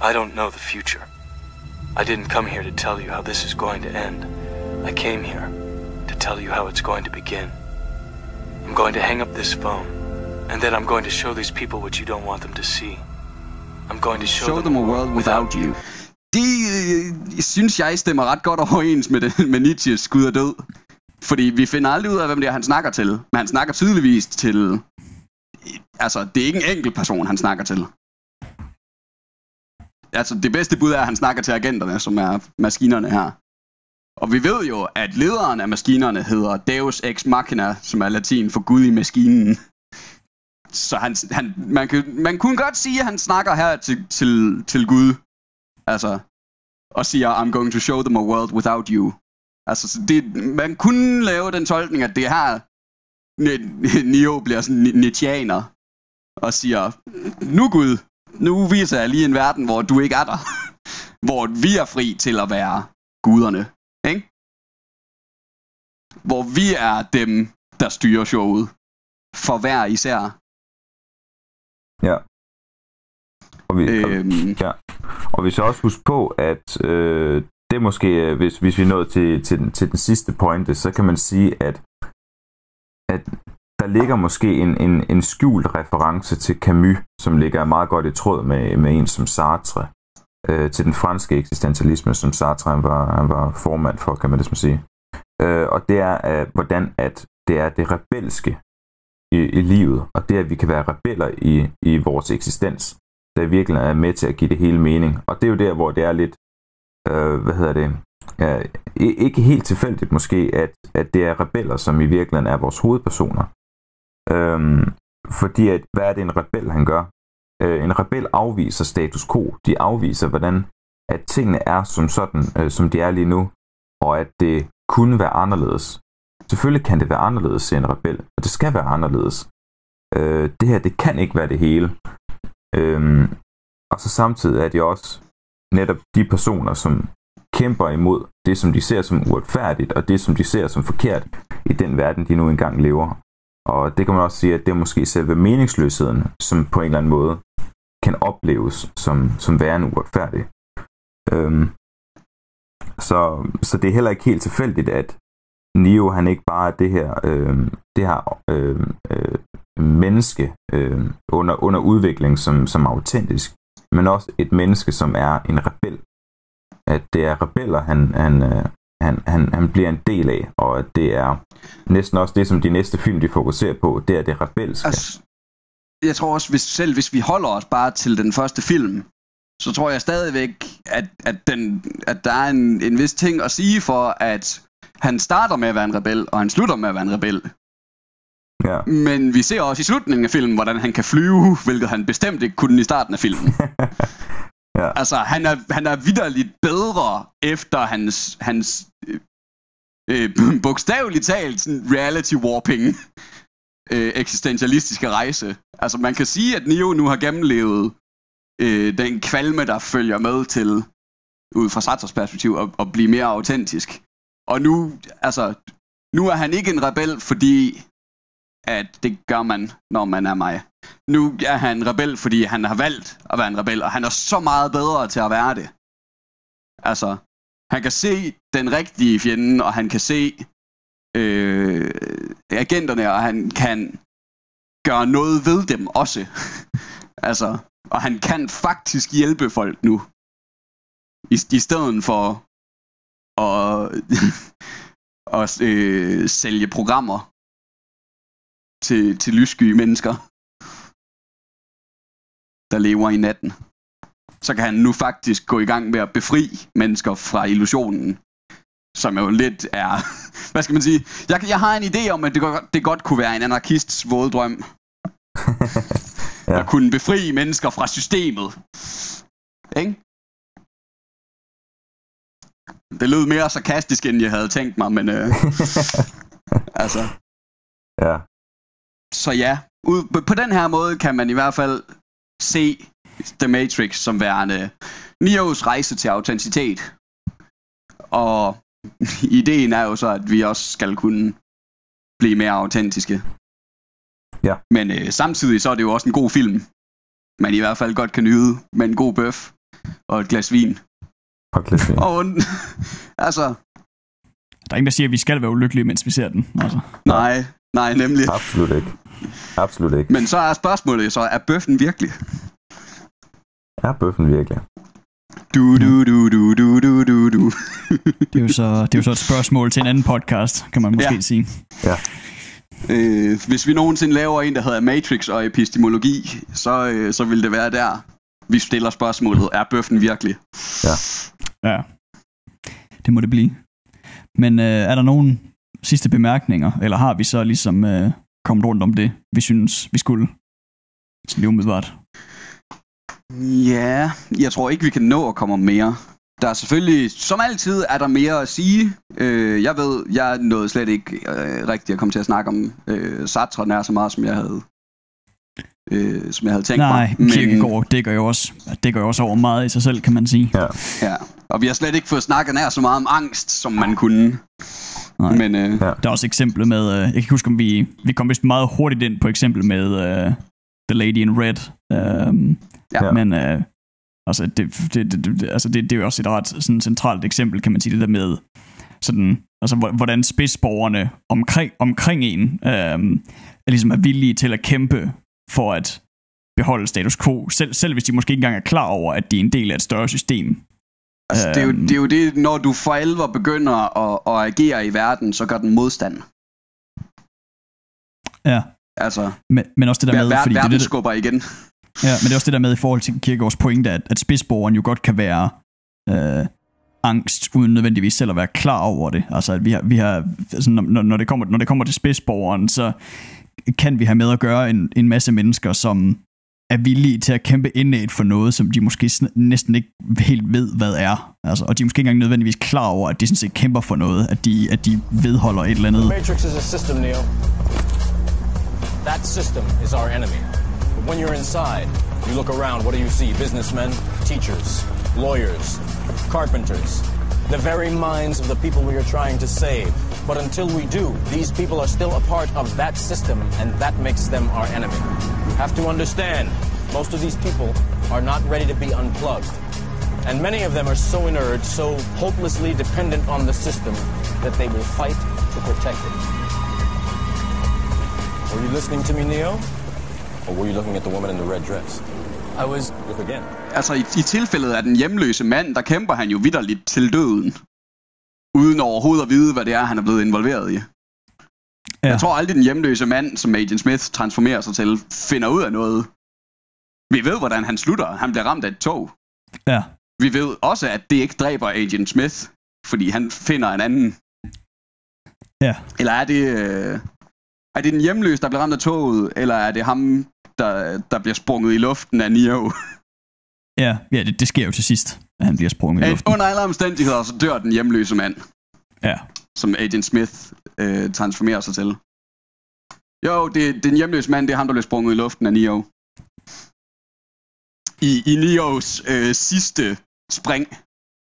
I don't know the future. I didn't come here to tell you how this is going to end. I came here to tell you how it's going to begin. I'm going to hang up this phone, and then I'm going to show these people what you don't want them to see. I'm going to show, show them, them a world without you. De, øh, synes jeg stemmer ret godt overens med, det, med Nietzsches skud og død. Fordi vi finder aldrig ud af, hvem det er, han snakker til. Men han snakker tydeligvis til... Øh, altså, det er ikke en enkelt person, han snakker til. Altså, det bedste bud er, at han snakker til agenterne, som er maskinerne her. Og vi ved jo, at lederen af maskinerne hedder Deus Ex Machina, som er latin for Gud i maskinen. Så han, han, man, kan, man kunne godt sige, at han snakker her til, til, til Gud. Altså, og siger, I'm going to show them a world without you. Altså, det, man kunne lave den tolkning, at det her Neo bliver sådan Nietzscheaner og siger, nu Gud, nu viser jeg lige en verden, hvor du ikke er der. hvor vi er fri til at være guderne. Ikke? Hvor vi er dem, der styrer showet. For hver især. Ja. Og vi, øhm, ja og vi skal også huske på, at øh, det måske, hvis, hvis vi er nået til, til, til den sidste pointe, så kan man sige, at, at der ligger måske en, en, en skjult reference til Camus, som ligger meget godt i tråd med, med en som Sartre, øh, til den franske eksistentialisme, som Sartre han var, han var formand for, kan man ligesom sige. Øh, og det er, øh, hvordan at det er det rebelske i, i livet, og det at vi kan være rebeller i, i vores eksistens, der virkelig er med til at give det hele mening. Og det er jo der, hvor det er lidt, øh, hvad hedder det, ja, ikke helt tilfældigt måske, at, at det er rebeller, som i virkeligheden er vores hovedpersoner. Øhm, fordi at, hvad er det en rebel, han gør? Øh, en rebel afviser status quo. De afviser, hvordan at tingene er som sådan, øh, som de er lige nu, og at det kunne være anderledes. Selvfølgelig kan det være anderledes, siger en rebel, og det skal være anderledes. Øh, det her, det kan ikke være det hele. Øhm, og så samtidig er det også netop de personer, som kæmper imod det, som de ser som uretfærdigt, og det, som de ser som forkert i den verden, de nu engang lever. Og det kan man også sige, at det er måske selve meningsløsheden, som på en eller anden måde kan opleves som, som værende uretfærdig. Øhm, så, så det er heller ikke helt tilfældigt, at Neo han ikke bare er det her, øh, det her øhm, øh, menneske øh, under, under udvikling som, som autentisk. men også et menneske, som er en rebel. At det er rebeller, han, han, øh, han, han, han bliver en del af, og at det er næsten også det, som de næste film, de fokuserer på, det er det rebelske. Altså, jeg tror også, hvis, selv hvis vi holder os bare til den første film, så tror jeg stadigvæk, at, at, den, at der er en, en vis ting at sige for, at han starter med at være en rebel, og han slutter med at være en rebel. Ja. Men vi ser også i slutningen af filmen, hvordan han kan flyve, hvilket han bestemt ikke kunne i starten af filmen. ja. Altså, han er, han er vidderligt bedre efter hans, hans øh, øh, bogstaveligt talt sådan reality warping øh, eksistentialistiske rejse. Altså, man kan sige, at Neo nu har gennemlevet øh, den kvalme, der følger med til, ud fra Sartres perspektiv, at, at blive mere autentisk. Og nu, altså, nu er han ikke en rebel, fordi at det gør man, når man er mig. Nu er han en rebel, fordi han har valgt at være en rebel, og han er så meget bedre til at være det. Altså, han kan se den rigtige fjende, og han kan se øh, agenterne, og han kan gøre noget ved dem også. altså, og han kan faktisk hjælpe folk nu. I, i stedet for at, at øh, sælge programmer til, til lyssky mennesker, der lever i natten. Så kan han nu faktisk gå i gang med at befri mennesker fra illusionen, som jo lidt er, hvad skal man sige, jeg, jeg har en idé om, at det, godt, det godt kunne være en anarkists våde drøm. ja. At kunne befri mennesker fra systemet. Ikke? Det lød mere sarkastisk, end jeg havde tænkt mig, men øh, altså. Ja. Så ja, ud, på den her måde kan man i hvert fald se The Matrix som værende Neos rejse til autenticitet. Og ideen er jo så, at vi også skal kunne blive mere autentiske. Ja. Men øh, samtidig så er det jo også en god film. Man i hvert fald godt kan nyde med en god bøf og et glas vin. Og et glas vin. Og altså... Der er ingen, der siger, at vi skal være ulykkelige, mens vi ser den. Altså. Nej, nej, nemlig. Absolut ikke. Absolut ikke. Men så er spørgsmålet så, er bøffen virkelig? Er bøffen virkelig? Du, du, du, du, du, du, du, du. det, er jo så, det er jo så et spørgsmål til en anden podcast, kan man måske Ja. sige. Ja. Øh, hvis vi nogensinde laver en, der hedder Matrix og epistemologi, så, øh, så vil det være der, vi stiller spørgsmålet, er bøffen virkelig? Ja. Ja, det må det blive. Men øh, er der nogen sidste bemærkninger, eller har vi så ligesom øh, kommet rundt om det, vi synes, vi skulle? Sådan lige umiddelbart. Ja, jeg tror ikke, vi kan nå at komme om mere. Der er selvfølgelig, som altid, er der mere at sige. Øh, jeg ved, jeg nåede slet ikke øh, rigtigt at komme til at snakke om øh, Sartre nær så meget, som jeg havde, øh, som jeg havde tænkt Nej, mig. Kirkegaard dækker jo også, dækker jo også over meget i sig selv, kan man sige. Ja. Ja, og vi har slet ikke fået snakket nær så meget om angst, som man kunne. Nej. Men øh, ja. Der er også eksemplet med, øh, jeg kan ikke huske, om vi, vi kom vist meget hurtigt ind på eksempel med øh, The Lady in Red. Øh, Ja. Men øh, altså, det, det, det, det, altså det, det er jo også et ret sådan, centralt eksempel, kan man sige, det der med, sådan, altså, hvor- hvordan spidsborgerne omkring, omkring en øh, er, ligesom er villige til at kæmpe for at beholde status quo, selv, selv hvis de måske ikke engang er klar over, at de er en del af et større system. Altså, det, er jo, det er jo det, når du for alvor begynder at, at agere i verden, så gør den modstand. Ja, Altså, men, men også det der med, ver, fordi det, er verden det, skubber igen. Ja, men det er også det der med i forhold til Kierkegaards pointe, at, at spidsborgeren jo godt kan være øh, angst, uden nødvendigvis selv at være klar over det. Altså, at vi har, vi har altså, når, når, det kommer, når det kommer til spidsborgeren, så kan vi have med at gøre en, en masse mennesker, som er villige til at kæmpe indad for noget, som de måske næsten ikke helt ved, hvad er. Altså, og de er måske ikke engang nødvendigvis klar over, at de sådan set kæmper for noget, at de, at de vedholder et eller andet. The Matrix is a system, Neo. That system is our enemy. But when you're inside, you look around, what do you see? Businessmen, teachers, lawyers, carpenters. The very minds of the people we are trying to save. But until we do, these people are still a part of that system, and that makes them our enemy. Have to understand, most of these people are not ready to be unplugged. And many of them are so inert, so hopelessly dependent on the system, that they will fight to protect it. Were you listening to me, Neo? Or were you looking at the woman in the red dress? I was... Altså, i, i tilfældet af den hjemløse mand, der kæmper han jo vidderligt til døden. Uden overhovedet at vide, hvad det er, han er blevet involveret i. Ja. Jeg tror aldrig, den hjemløse mand, som Agent Smith transformerer sig til, finder ud af noget. Vi ved, hvordan han slutter. Han bliver ramt af et tog. Ja. Vi ved også, at det ikke dræber Agent Smith, fordi han finder en anden. Ja. Eller er det, øh, er det den hjemløse, der bliver ramt af toget, eller er det ham, der, der bliver sprunget i luften af Neo? Ja, ja det, det sker jo til sidst, at han bliver sprunget i At luften. Under alle omstændigheder, så dør den hjemløse mand, Ja. som Agent Smith øh, transformerer sig til. Jo, det, den hjemløse mand, det er ham, der bliver sprunget i luften af Neo. I, i Neos øh, sidste spring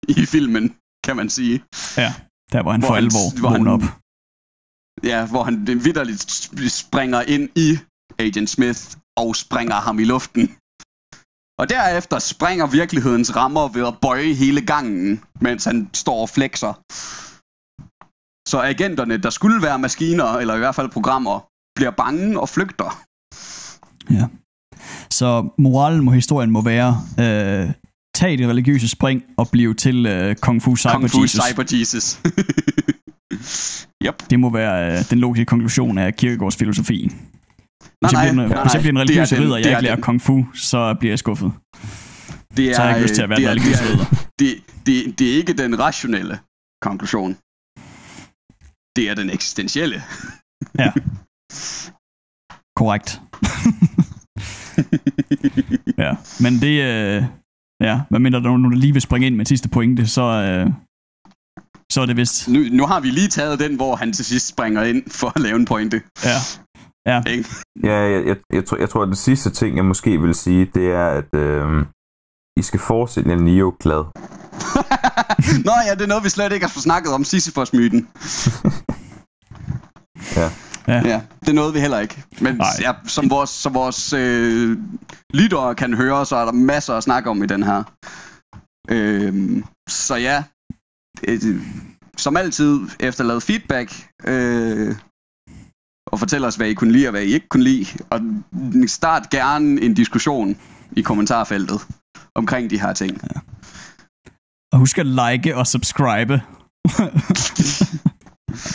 i filmen, kan man sige. Ja, der hvor han for alvor hvor han, op. Ja, hvor han vidderligt sp- springer ind i Agent Smith og springer ham i luften. Og derefter springer virkelighedens rammer ved at bøje hele gangen, mens han står og flexer. Så agenterne, der skulle være maskiner, eller i hvert fald programmer, bliver bange og flygter. Så moralen må historien må være, øh, tag det religiøse spring og blive til øh, Kung Fu Cyber Kung Fu Jesus. Cyber Jesus. yep. Det må være øh, den logiske konklusion af Kierkegaards filosofi. Hvis Nej, jeg bliver, en- nej, hvis jeg bliver en religiøs ridder, og jeg ikke lærer den. kung fu, så bliver jeg skuffet. Det er, Så har jeg ikke lyst til at være det en er, religiøs det, ridder. er, det, det, det er ikke den rationelle konklusion. Det er den eksistentielle. Ja. Korrekt. ja, men det... Øh, ja, hvad mindre der er nogen, der lige vil springe ind med sidste pointe, så, øh, så er det vist... Nu, nu har vi lige taget den, hvor han til sidst springer ind for at lave en pointe. Ja. Ja. Ikke? Ja, jeg, jeg, jeg, tror, jeg tror, at den sidste ting, jeg måske vil sige, det er, at øh, I skal forestille jer Neo glad. Nå ja, det er noget, vi slet ikke har fået snakket om, Sisyphos-myten. Ja. Ja. ja. Det er noget, vi heller ikke. Men ja, som vores, som vores øh, lyttere kan høre, så er der masser at snakke om i den her. Øh, så ja, øh, som altid efterlad feedback, øh, og fortæl os, hvad I kunne lide og hvad I ikke kunne lide. Og start gerne en diskussion i kommentarfeltet omkring de her ting. Ja. Og husk at like og subscribe.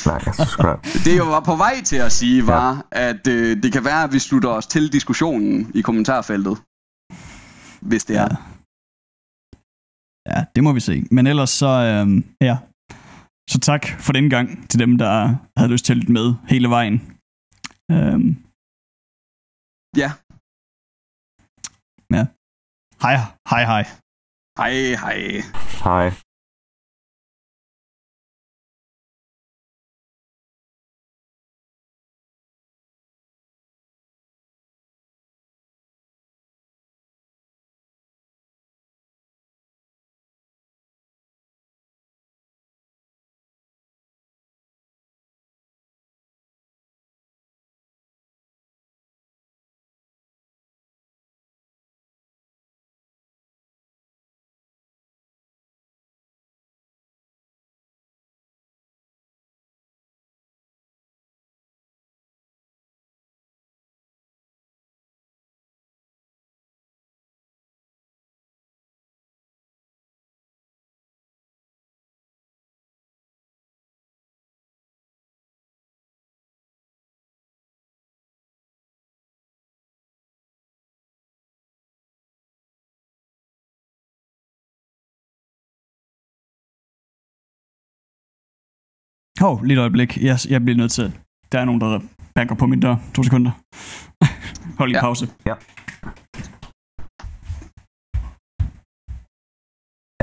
like og subscribe. Det jeg var på vej til at sige, var, ja. at øh, det kan være, at vi slutter os til diskussionen i kommentarfeltet. Hvis det er. Ja, det må vi se. Men ellers så, øh, ja. Så tak for den gang til dem, der havde lyst til at lytte med hele vejen. Øh, Ja. ja. Hej, hej, hej. Hej, hej. Hej. Hov, lige et øjeblik. Jeg, jeg bliver nødt til... Der er nogen, der banker på min dør. To sekunder. Hold lige ja. pause. Ja.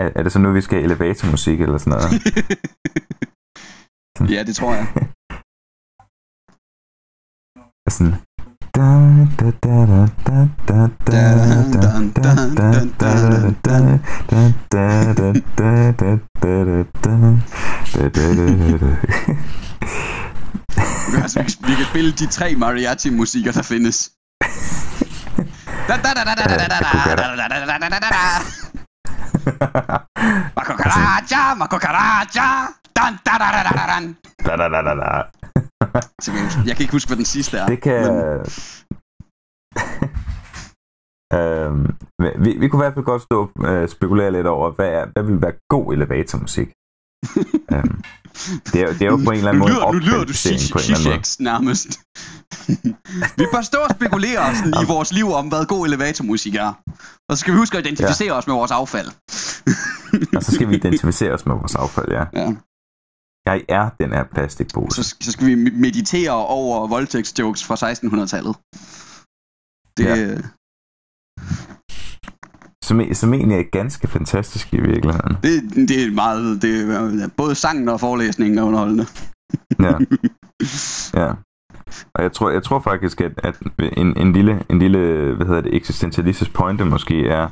Er, er det så nu, vi skal have elevatormusik eller sådan noget? ja, det tror jeg. sådan... Vi kan spille de tre mariachi-musikker, der findes. Makokaracha, makokaracha, dan da da da da da dan. Da da da da da. da. Jeg kan ikke huske, hvad den sidste er. Det kan... Men... Øhm, vi, vi kunne i hvert fald godt stå og øh, spekulere lidt over, hvad, er, hvad vil være god elevatormusik. øhm, det, er, jo- det er jo på en eller anden måde nu lyder du opkvalificering på en eller anden måde. Zizek nærmest. vi bør stå og spekulere sådan, i vores liv om, hvad god elevatormusik er. Og så skal vi huske at identificere os med vores affald. Og så skal vi identificere os med vores affald, ja. ja. Jeg er den her plastikpose. Så, så skal vi meditere over voldtægtsjokes fra 1600-tallet. Det, Ja. ja. Som, som egentlig er ganske fantastisk i virkeligheden. det, det er meget... Det er, både sangen og forelæsningen er underholdende. Ja. ja. Og jeg tror, jeg tror faktisk, at, at en, en, lille, en lille, hvad hedder det, eksistentialistisk pointe måske er,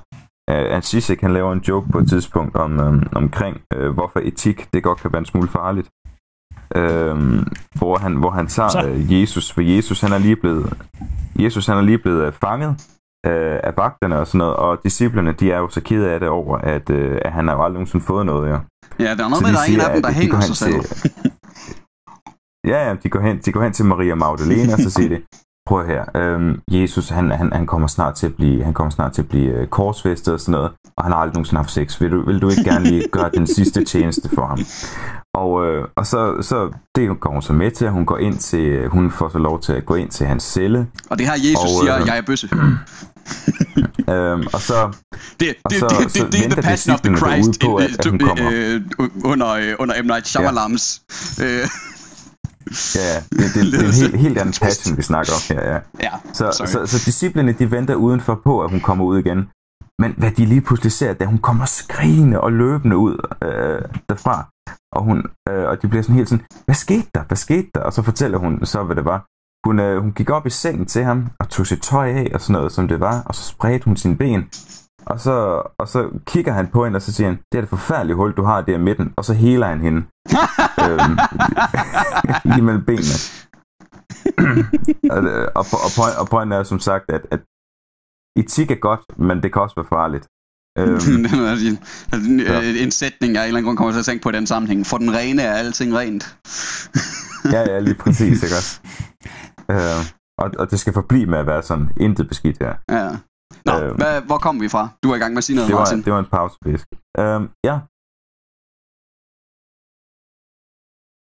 at Zizek han laver en joke på et tidspunkt om, øhm, omkring, øh, hvorfor etik det godt kan være en smule farligt. Øhm, hvor, han, hvor han tager øh, Jesus, for Jesus han er lige blevet, Jesus han er lige blevet øh, fanget øh, af vagterne og sådan noget, og disciplerne de er jo så kede af det over, at, øh, at han har jo aldrig nogensinde fået noget, ja. Ja, der er noget Så med, de der er en siger, af dem, der at de hænger går sig hen selv. til- Ja, ja, de går hen, de går hen til Maria Magdalene, og så siger de, prøv her, øhm, Jesus, han, han, han, kommer snart til at blive, han kommer snart til at blive øh, korsfæstet og sådan noget, og han har aldrig nogensinde haft sex. Vil du, vil du ikke gerne lige gøre den sidste tjeneste for ham? Og, øh, og så, så det går hun så med til, at hun går ind til, hun får så lov til at gå ind til hans celle. Og det her Jesus Og, siger, øh, jeg er bøsse. Øhm, og så, Det, det, så, det, det, det, er The Passion of the Christ på, at, at hun kommer. øh, øh, under, øh, under M. Night Shyamalams. Øh, Ja, det, det, det, det er en helt, helt anden passion, vi snakker om her, ja. Ja, så, sorry. så, så disciplene, de venter udenfor på, at hun kommer ud igen. Men hvad de lige pludselig ser, da hun kommer skrigende og løbende ud øh, derfra, og, hun, øh, og de bliver sådan helt sådan, hvad skete der, hvad skete der? Og så fortæller hun så, hvad det var. Hun, øh, hun gik op i sengen til ham, og tog sit tøj af, og sådan noget, som det var, og så spredte hun sine ben. Og så, og så kigger han på hende, og så siger han, det er det forfærdelige hul, du har der i midten. Og så heler han hende. øhm, lige mellem benene. og, øh, og, og, point, og pointen er som sagt, at, at etik er godt, men det kan også være farligt. Øhm, en, en, en sætning, jeg af en eller anden grund kommer til at tænke på i den sammenhæng. For den rene er alting rent. ja, ja, lige præcis, ikke også? Øh, og, og det skal forblive med at være sådan intet beskidt her. Ja. Nå, Øhm. hvad, hvor kom vi fra? Du er i gang med at sige noget, det var, Martin. det var en pausefisk. Øhm, ja,